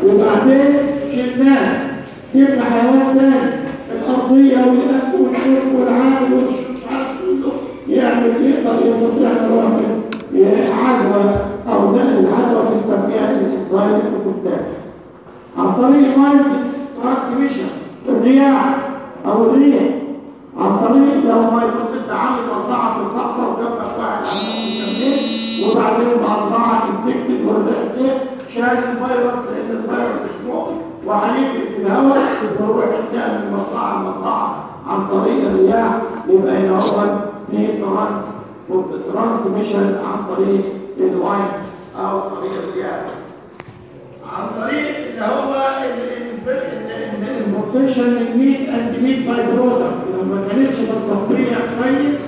وبعدين شلناه جبنا حيوان تاني الأرضية والأكل والشرب والعامل والشرب مش عارف يعمل يقدر يستطيع إن هو عدوى أو نقل العدوى بنسميها ال indirect contact عن طريق wind transmission الرياح أو الريح. عن طريق لو ما يكون عامل مزرعه في الصحراء وجنبك واحد عنده وبعدين مزرعه infected ولا شايل الفيروس؟ لأن الفيروس مش مؤذي وهيجري في الهواء. ويروح ينتقل من مزرعه لمزرعه عن طريق الرياح. يبقى هنا هو في trans transmission عن طريق ال wind أو طريق الرياح. عن طريق اللي هو ال production ال meat and meat by-product لو ما كانتش تصفيه كويس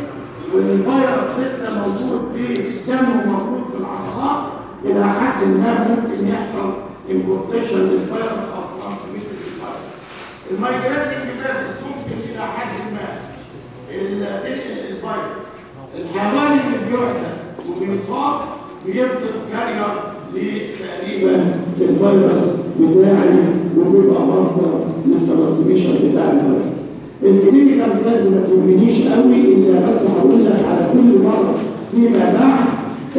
والفيروس لسه موجود في الدم وموجود في العضلات إلى حد ما ممكن يحصل importation للفيروس أو transmission للفيروس المايجرات الكباسس ممكن إلى حد ما تنقل الفيروس الحيوان اللي بيعدى وبيصاب بيفضل carrier لتقريبا الفيروس بتاعي وبيبقى مصدر لل transmission بتاع الفيروس ال clinical signs ما تهمنيش قوي إلا بس هقول لك على كل مرة فيما بعد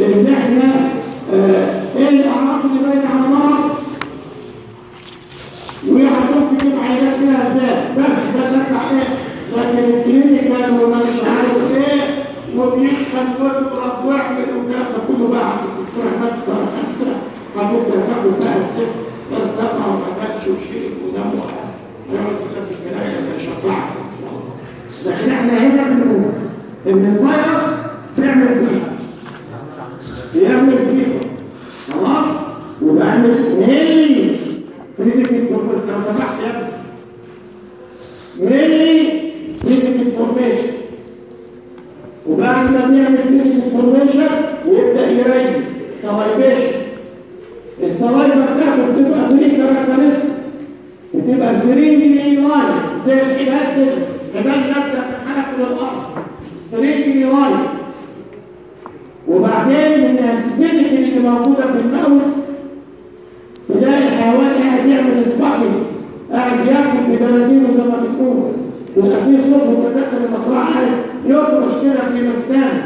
إن إحنا آه إيه الاعراض اللي باينه على المرض وهتحط كده عينات فيها ذات بس ده ترجع إيه لكن الكلينيكال وما مش عارف إيه وبيسخن وتضرب واعمل والكلام ده كله بقى سنه خمسه هتبدا تاخد بقى الست ترتفع وما خدش وشيل ودم ويقعد يقول لك الكلام ده لكن إحنا هنا بنقول ان الفيروس بيعمل فيها بيعمل فيها خلاص وبعمل لي vesicle formation لو سمحت يا ابني لي vesicle formation وبعد ما بيعمل vesicle formation ويبدا يريح salivation ال saliva بتاعته بتبقى very characteristic بتبقى stringy like زي الحبال كده. حبال نازله من حنك للارض stringy like وبعدين من الفيزيكال اللي موجودة في الماوس تلاقي الحيوان قاعد يعمل سباكينج قاعد ياكل في دناديله زي ما بتقول يبقى في صوت متدخل قاعد يرقص كده في مسكان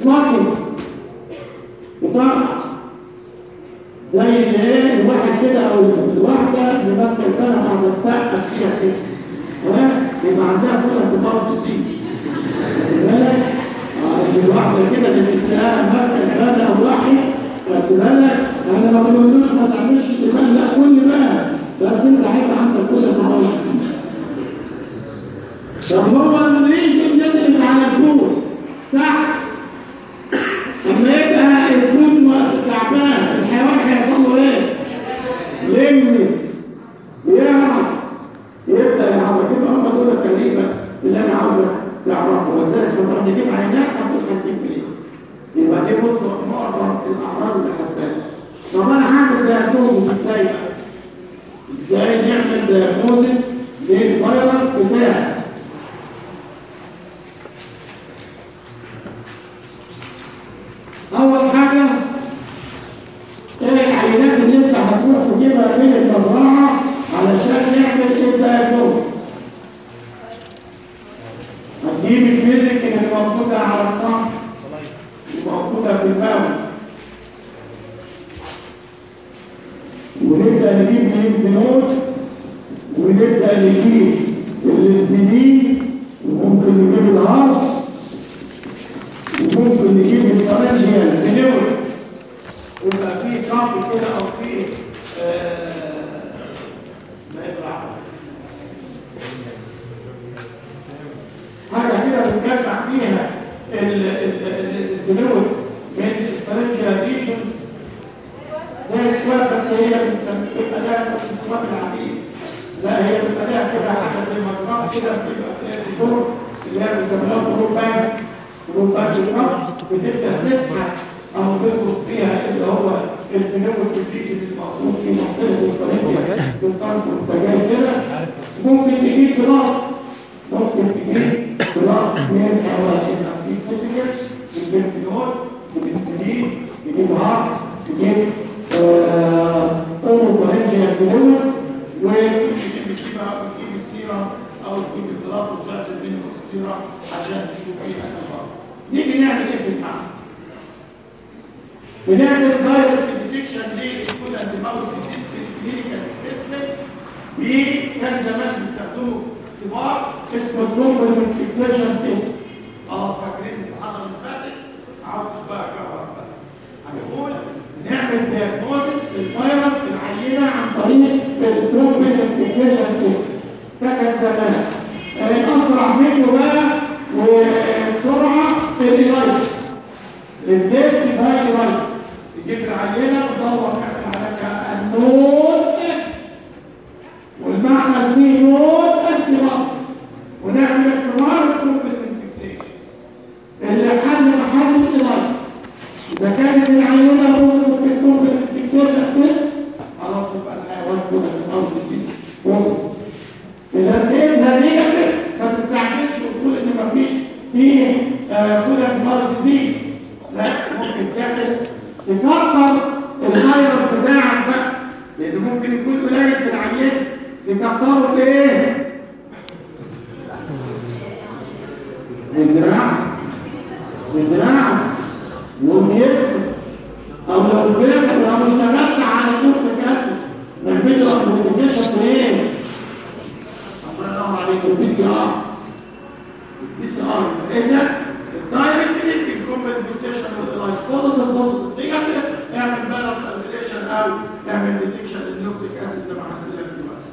سباكينج وطرح زي اللي إيه الواحد كده أو الواحده اللي ماسكه البلد تسقف فيها كده ها يبقى عندها بخار في السين بالك الواحدة كده اللي بتلاقيها ماسكه البلد أو واحد. خدت بالك أنا ما بقولوش ما تعملش تبان لا كل بقى. بس انت هيبقى عندك بخار في السين طب هو الريشن ده اللي على الفوق تحت لما يبقى الفول تعبان الحيوان هيحصل له إيه؟ يلمس يعرف يبدأ يعرف كده هم دول التقريبا اللي أنا عاوزك تعرفه وازاي لما نجيب عينات هنقول هنجيب منين يبقى دي بص معظم الأعراض اللي هتبان طب أنا هعمل diagnosis إزاي؟ إزاي نعمل diagnosis للفيروس بتاعي؟ Gracias. أو تدرس فيها اللي هو التنوع التكتيكي الموجود في منطقة الفرنجيا بالطرف والتجاه كده. ممكن تجيب جراف ممكن تجيب جراف من الحيوان في فيزيكال تجيب فينول تجيب هارت تجيب أمو فرنجيا تنوع وتجيب تجيب السيرة أو تجيب الجراف وتنزل منه السيرة عشان تشوف فيها الأمراض نيجي نعمل إيه في المعمل بنعمل direct detection لل viral antigen by clinical specimen وكان زمان بيستخدموا اختبار اسمه ال complement fixation test خلاص فاكرين المحاضره اللي فاتت؟ عاوز بقى بقى هنقول نعمل diagnosis للفيروس في العينه عن طريق ال complement fixation test ده كان زمان. الاسرع منه بقى وبسرعه في اللايف الديس باي يجيب العينه وتدور على النوت والمعنى فيه نوت اختبار ونعمل اختبار الكومبلمنت اللي حل محل اللايف إذا كانت العينه ممكن في الكومبلمنت فيكسيشن خلاص يبقى الحيوان كده من اول إذا كانت هذه ما تستعجلش وتقول إن مفيش في foot and disease لا ممكن تعمل تكتر الفيروس بتاعك بقى لأن ممكن يكون قليل في العينه تكتره بإيه؟ بزراعه بزراعه يقوم يكتب أو لو أنا مش اشتغلت على ال nucleic acid نعمل له amplification في إيه؟ الله ينور عليك ال PCR. ال PCR. إذا ال directly في ال complement fixation positive negative اعمل virus isolation أو اعمل detection لل nucleic acid زي ما هنقول دلوقتي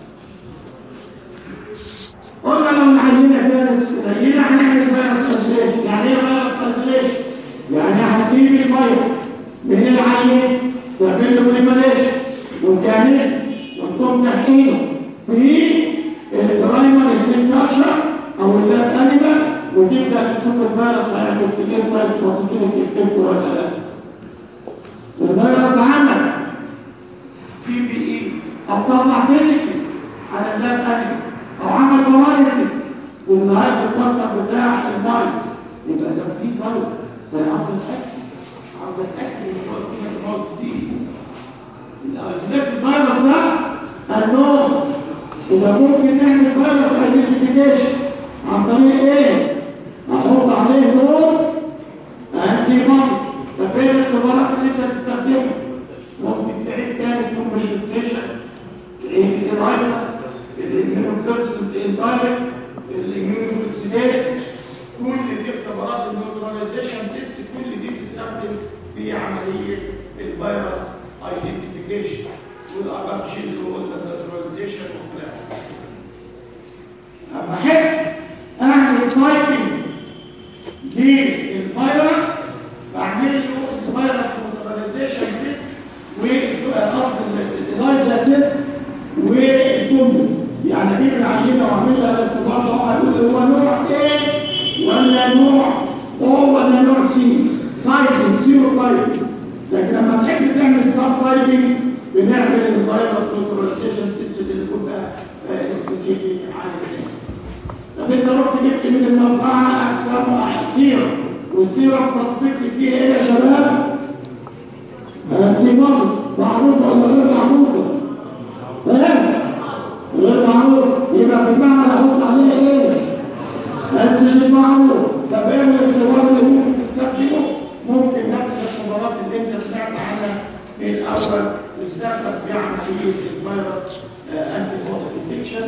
قلنا لو العينه كانت قليله هنعمل virus isolation يعني إيه virus isolation؟ يعني هتجيب الفيروس من العين تعمل له بريماليشن والكامل وتقوم تحقينه في البرايمري سيكتشر وتبدا تشوف هيعمل في إيه سايت بوزيتيف كتبته ولا لا. الفيروس عمل سي بي إي. أو طلع فيزيكال على اللاب انيمال أو عمل فيروسي والنهايه الكارتر بتاع الفيروس يبقى إذا في فيروس ده عاوز اتاكد عاوز اتاكد ان هو في الموت دي. الاسلاك الفيروس ده. النوم إذا ممكن نعمل فيروس ايدنتيفيكيشن عن طريق إيه؟ أحط عليه نور انتي بودي ففين الاختبارات اللي أنت بتستخدمها ممكن تعيد تاني كومبليكيشن تعيد ال ELISA ال immunofluorescent indirect ال immunoperoxidase كل دي اختبارات ال neutralization test كل دي بتستخدم في عملية ال virus identification والابارشيل وال neutralization والكلام أما احب اعمل typing للفيروس بعمل له ال virus neutralization test وقصد ال ELISA test وال complement يعني أجيب العينة واعمل لها الاختبار ده هيقول هو نوع A؟ ولا نوع؟ O ولا نوع C typing sero typing لكن لما تحب تعمل subtyping بنعمل ال virus neutralization test اللي بتبقى specific عن طب انت رحت جبت من المزرعه اجسام serum وال serum suspect فيه إيه يا شباب؟ مر معروفه ولا غير معروفه؟ فاهم؟ غير معروف يبقى في المعنى أحط عليه إيه؟ انتج معروف طب إيه الاختبار اللي ممكن تستخدمه؟ ممكن نفس الاختبارات اللي أنت سمعت عنها الأول تستخدم في عملية الفيروس انتي بودي ديتكشن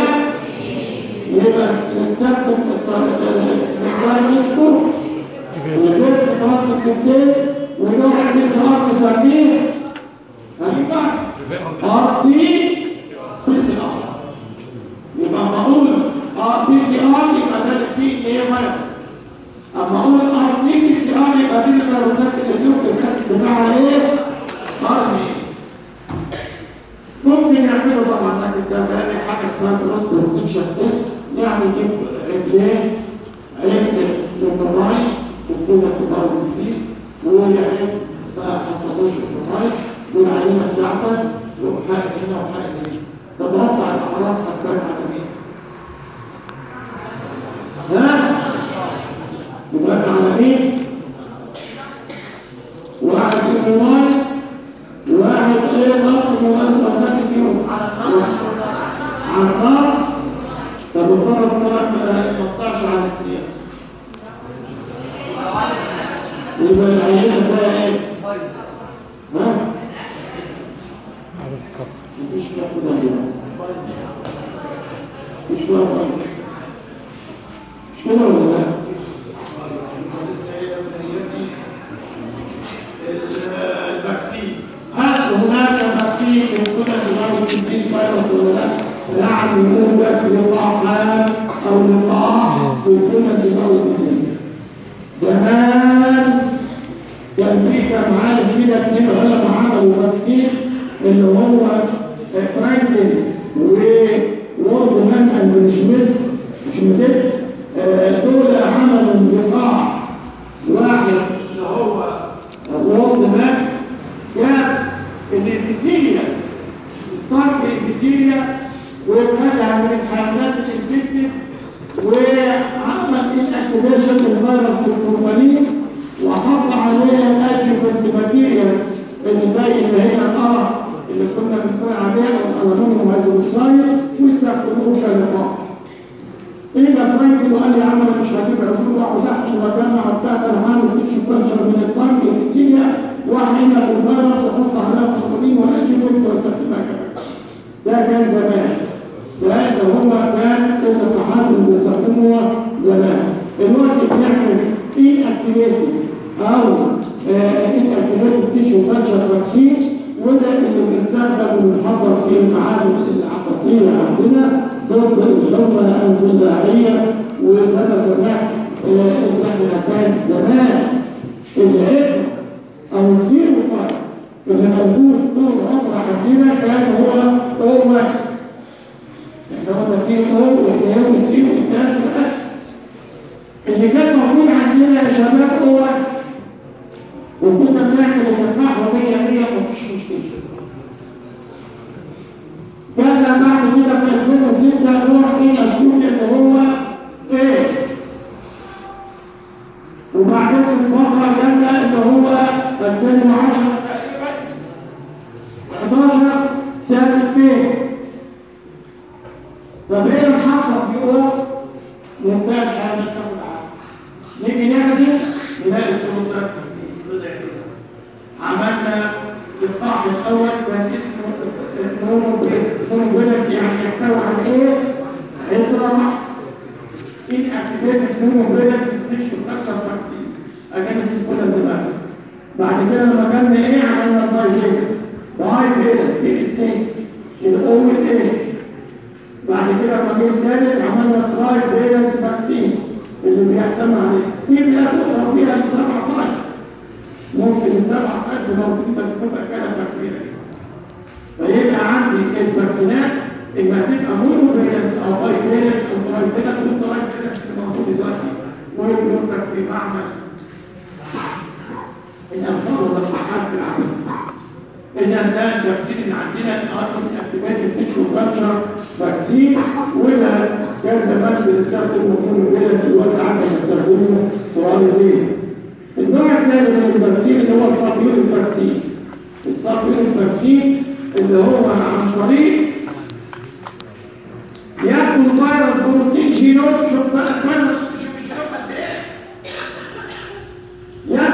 الدايمسكو ودرس فرنسا كتير ونوع البي سي ار تسميه أيوه ار تي بي سي ار يبقى أقول ار بي سي ار يبقى أما أقول ار بي سي ار يبقى دي الفيروسات اللي الكاس بتاعها إيه؟ ار ممكن يعملوا طبعا لكن ده بقى حاجة اسمها كروس بروتكشن تيست يعني رجلين عين للمرايز وكل اختبار فيه ويعين بقى حصلوش المرايز والعينة بتاعتك وحاجه هنا وحاجة هنا تتوقع الأعراض هتبان على مين؟ ها؟ يبقى على مين؟ واحد المميز واحد إيه ضغط مميز وثاني فيهم على النار طب الضرب ما تقطعش على الاثنين يبقى العينه بقى إيه؟ ها؟ مفيش ناخد اليوم مش واقع مش كده ولا لا؟ الفاكسين هل هناك فاكسين يمكن أن يكون فيروس ولا لا؟ يوجد في لقاحات أو لقاح ان يكون زمان كان في كام عالم كده اتنين علماء عملوا vaccine اللي هو فرنكل و والدمان and شميت دول عملوا لقاح واحد اللي هو والدمان كان الانفسيه الفيروس وابتدع من الحيوانات الانفكتد وعمل الاكتيفيشن للفيروس في الكومبانيين وحط عليها الأجهزة الانتباكيه اللي زي اللي هي القرف اللي كنا بنقول عليها وقلموهم هيدروسايد ويستخدموه كلقاح. إذا فايكل وقال لي عمل مش هتبقى فروع وتحت وجمع وبتاع هعمل تيشو كلشر من الطنج الانسيه وإحنا الفيروس وحط عليها القربانيه والاكشف واستخدمها كمان. ده كان زمان هو زمان الوقت بنعمل إيه اكتيفيتد أو الاكتيفيتد تيشو فانكشن فاكسين وده اللي بنستخدم ونحضر في المعادن العطاسيه عندنا ضد الحمى الجذعيه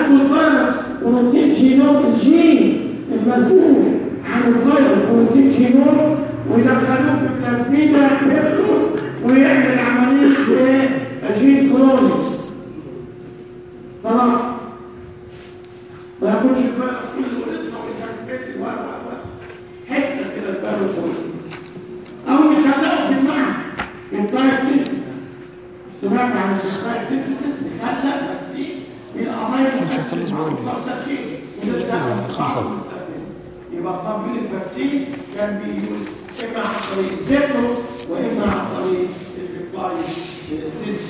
أخذ الفيروس بروتين جينوم الجين المسؤول عن الفيروس بروتين جينوم ويدخلوه في التسميدة يخلص ويعمل عملية جين كرونيس طبعا. ما يكونش الفيروس كله لسه ويتكتل و و حتة كده الفيروس أو يخلقه في المعنى. الدايت سمعت عن الدايت سيتي مش هخلص اللي خمسة يبقى الصميم البرسيل كان بيجوز اما عن طريق الديرنو واما عن طريق البيبلاي السيلز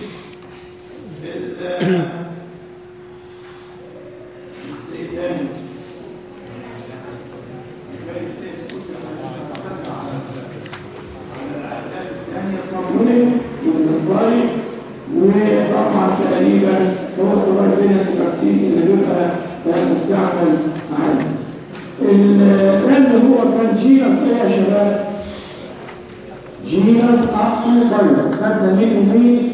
up to the That's the name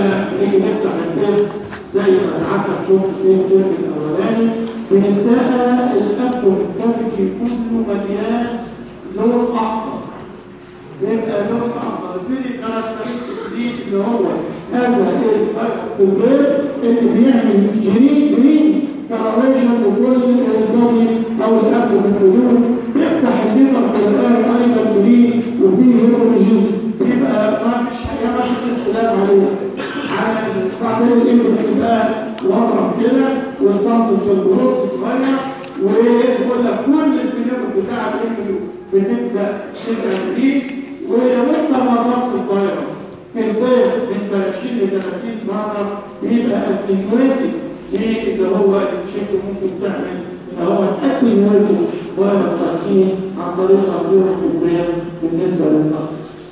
ما نيجي نفتح البيت زي ما ساعتها شوف في الجزء الأولاني. بنلتقى الأب الكافي كله مليان لون أحمر. يبقى لون أحمر. في كاركترستيك دي اللي هو هذا في البيت اللي بيعمل جرين جرين كرويشن وكل البودي أو الأب بالفجور بيفتح الليفر في الآن أيضا جرين وفيه هيموريجيز يبقى ما كما حكى الكتاب علينا على استعمال الإبن في الكتاب وضع كده واستعمل في الجروب الصغير وقلنا كل البنوك بتاعك الإبن بتبدأ تبدأ جديد ولو أنت مرضت الفيروس في البيض من 30 ل 30 مرة يبقى اتنويتي ليه اللي هو الشكل ممكن تعمل. اللي هو الأنتيبيوتيك ولا التحسين عن طريق تطوير الكبرياء بالنسبة للأطفال.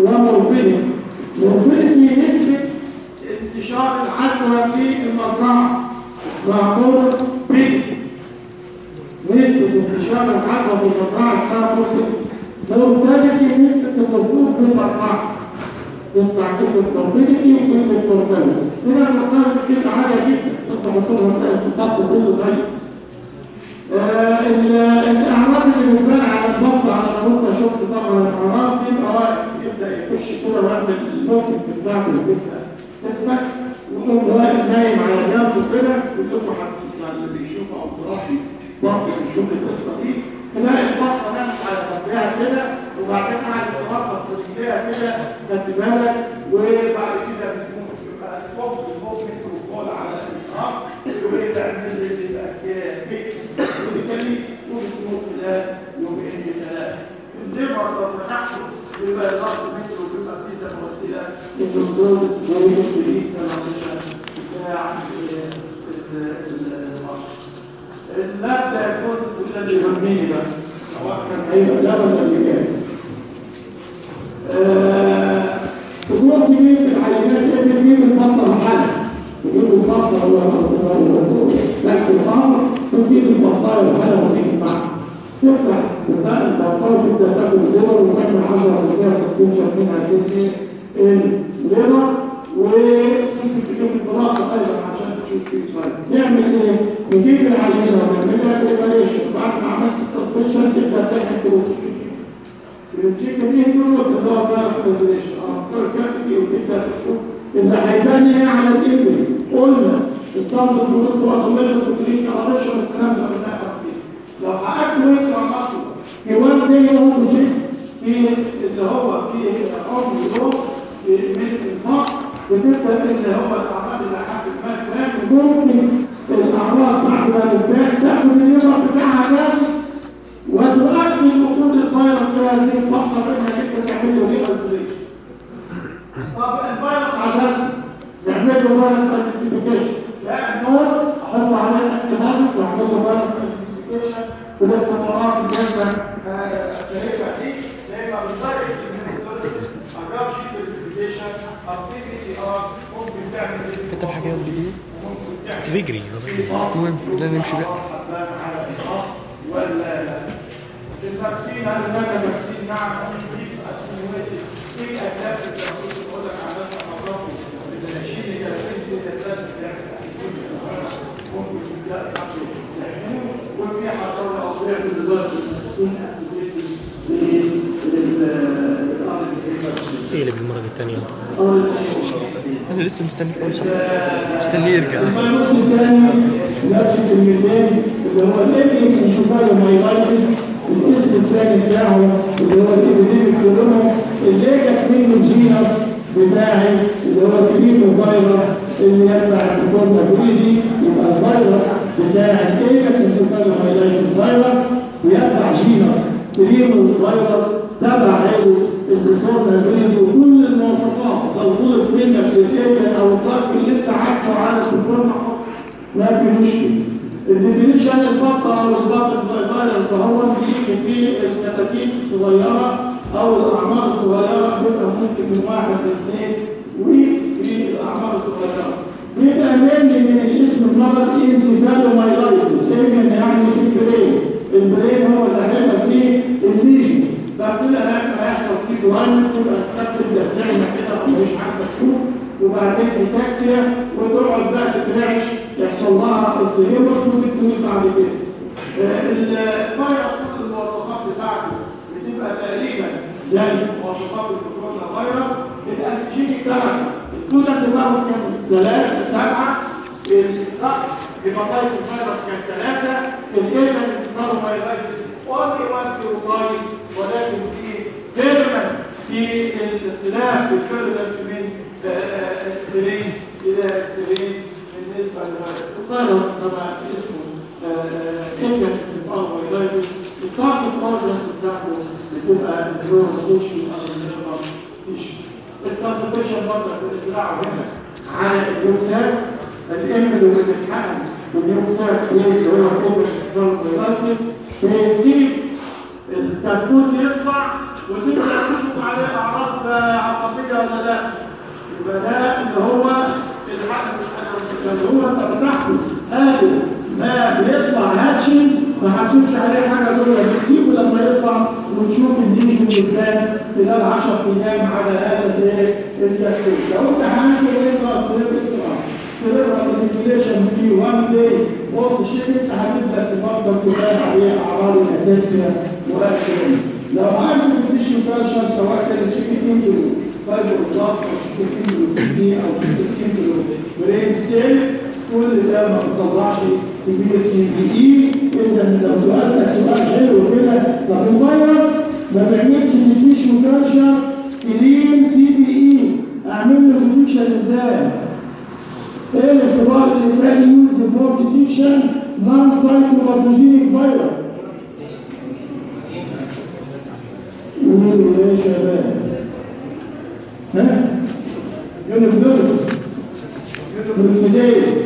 وموربيديتي موربيديتي نسبة انتشار العدوى في المزرعة كورة بيت نسبة انتشار العدوى في المزرعة اسمها كورة مورتاليتي نسبة الدخول في المزرعة تسمع كلمة مورتاليتي وكلمة مورتاليتي هنا المورتاليتي كلمة عالية جدا. مصورها تلاقي الضغط كله غير الأعراض اللي بتبان على الضغط على انت شفت طبعا الأعراض بيبقى يبدأ يخش كده ويعمل الممكن في بتاعته بيبقى تسمع وتقوم واقف نايم على جنبه كده وتقوم حاطط اللي بيشوفه أو تروحي برضه بيشوف القصة دي تلاقي البطه نامت على رجليها كده وبعدين قاعد ترقص برجليها كده خدت بالك وبعد كده بتموت يبقى الصوت الموت والقول على لي الاشياء وبالتالي وبتموت لا يومين ثلاثة الليبر لو فتحته يبقى الضغط متر ويبقى في زي ما قلت لك الدكتور زي الشريك بتاع المادة يكون الذي يهمني بقى سواء كان هيبقى ده ولا جاي تروح تجيب العينات اللي تجيب البطة الحالة تجيب البطة ولا تحت الأمر وتجيب البطاية الحالة وتيجي معاها تفتح تفتح البطاية وتبدأ تاكل الليبر وتعمل 10 دقائق تستنشق منها تدي الليبر وممكن تجيب البلاطة أيضا عشان تشوف فيه نعمل إيه؟ نجيب العينة ونعملها بريباريشن بعد ما عملت السسبنشن تبدأ تعمل تروفيشن الشيكة دي كله تدور بقى سيرفيشن افكار كافي وتبدا تشوف اللي هيبان إيه على الابل قلنا بنص وقت الله السكرين كراديشن الكلام ده قبل لو حققت ويك مصر كمان دي هو شيء في اللي هو في عمر يوم مثل الفقر بتبدا اللي هو الاعراض اللي حد ما ممكن الاعراض بعد الباقي تاخد اليوم بتاعها جاهز. وتؤكد وجود الفيروس في هذه الفقره إنك أنت تعمل له طب الفيروس عشان نعمل له فيروس ايدنتيفيكيشن لا نور أحط عليه انتيبوديز واعمل له فيروس ايدنتيفيكيشن في الاختبارات اللي انت شايفها دي زي ما بنطرق اجاب شيت بريسبيتيشن أو تي بي سي ار ممكن تعمل كتب حاجة جديدة بيجري المهم ده نمشي بقى. ولا التفسير هناك تفسير نعم في اسئله في أهداف التفسير إيه اللي بالمرة الثانية أنا لسه مستني صفحة مستني يرجع. الفيروس الثاني نفس الكلمتين اللي هو الابنك انسفالومايلايتس الاسم الثاني بتاعه اللي هو ال epidemic tremor اللي جت منه ال genus بتاعي اللي هو ال Tremovirus اللي يتبع ال Picornaviridae يبقى الفيروس بتاع ال avian encephalomyelitis virus ويتبع genus Tremovirus تبع عيله ال Picornaviridae وكل المواصفات لو طلب منك الابن أو الضرب اللي انت عارفه على ال Picorna ما في مشكلة. ال definition البطة أو البطة فيروس هو بيجي في الكتاكيت الصغيرة أو الأعمار الصغيرة بيبقى ممكن من واحد لاثنين. weeks في الأعمار الصغيرة. بيبقى مين من الاسم المرض encephalomyelitis إيه يعني في ال brain. ال brain هو اللي هيبقى فيه ال lesion. فكل هيحصل فيه blind تبقى تبدا تعمل كده مش عارفه تشوف. وبعدين تاكسيا وتقعد بقى تتناقش يحصل لها ممكن تموت بعد كده. الفيروس كل المواصفات بتاعته؟ بتبقى تقريبا زي مواصفات الكورونا فيروس الانتيجين بتاعته الكود انتباهه كان ثلاثة سبعة الضغط هيباتايتس الفيروس كان ثلاثة الإيرجن انتباهه فيروس اونلي 105 ولكن في بيرمنت في الإختلاف في الكيرلنس من السرين إلى السرين بالنسبة للفيروس الفيروس طبعا اسمه انجن انسفال فيروس التارجت اورجنز بتاعته بتبقى النيورو تيشو أو النيورو تيشو الكونتنتريشن برضه في الزراعه هنا على اليوسات الامل اللي بتتحقق باليوسات اللي هو انسفال فيروس بيزيد التنفس يطلع وتبدا تشوف عليه اعراض عصبيه ولا لا يبقى ده اللي هو الحق مش اللي هو انت فتحته قالوا ما بيطلع هاتشن ما هتشوفش عليه حاجة جوه بتسيبه لما يطلع وتشوف الديش من قدام خلال 10 أيام على هذا الايه التكتيك لو انت عامل إيه سيريبرال انفليشن في 1 داي. chick أنت هتبدأ تفكر تبان عليه أعراض ال ataxia واكل لو عامل ال tissue culture سواء كان chicken embryo fibroblast أو chicken kidney أو chicken embryo brain cell كل ده ما بتطلعش clear CPE إذا لو سالتك سؤال حلو كده طب الفيروس ما بيعملش tissue culture clear CPE أعمل له detection إزاي؟ إيه الاختبار اللي كان يوز فور ديتكشن نون سايتوباثوجينيك فيروس قولوا يا شباب؟ ها؟ يونيفرس. يونيفرسيتيز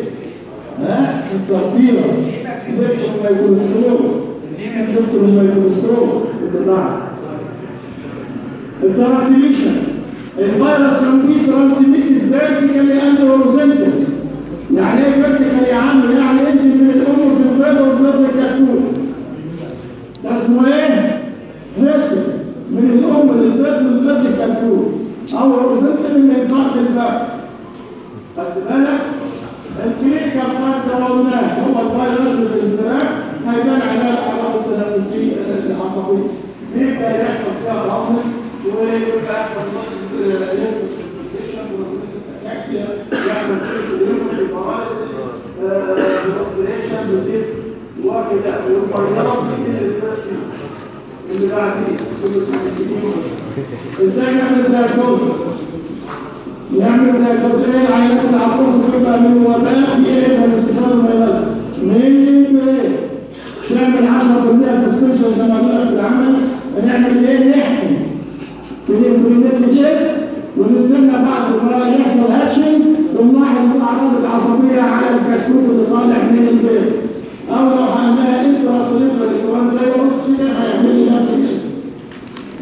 ها التربية انفكشن مايكروسكوب دكتور الميكروسكوب بتاعها الترانسميشن الفيروس كان be transmitted vertically and horizontal يعني إيه vertically يا عم يعني ينزل من الام في البيضه والبيضه الكتكوت ده اسمه إيه؟ vertical من الام للبيض من البيض الكتكوت أو horizontal من الضغط الفرد خدت بالك؟ زي ما قلنا هو الفيروس بالانتراك هيبان عليها الاعراض التنفسيه العصبيه بيبقى يحصل؟ فيها رمز ويبقى يحصل اللي بعدين إزاي نعمل دايجنوز نعمل دايجنوز إيه العينات اللي عطوها بتبقى من وباء في إيه؟ من انسفال الفيروس من نعمل 10% سسبنشن زي ما قلنا في العمل نعمل إيه؟ نحكي بالانترنت كده ونستنى بعد ما يحصل اكشن ونلاحظ الاعراض العصبيه على الكتكوت اللي طالع من البيت. أو لو عندنا انترا سليبر الكلام ده يقول كده هيعمل لي نفس الشيء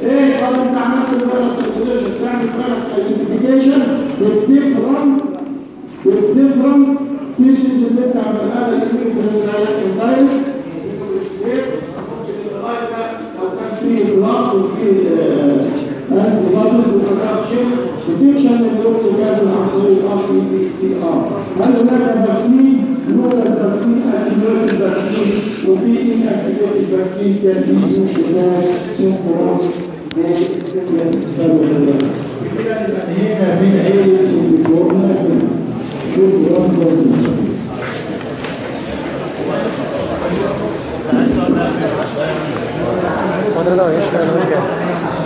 إيه طب أنت عملت الفيروس ايزوليشن تعمل فيروس ايدنتيفيكيشن بالديفرنت بالديفرنت تيشنز اللي أنت عملها لها الانترنت لو كان في اطلاق وفي انتي بادز وبروتكشن ديتكشن للدكتور جاز عن طريق ار بي بي سي ار هل هناك فاكسين لوكال فاكسين اكتيفيتد فاكسين وفي ان اكتيفيتد فاكسين كان في انتظار سنكرون هنا بين عيلة الكورونا شكرا جزيلا Cuatro todavía, pero no me queda.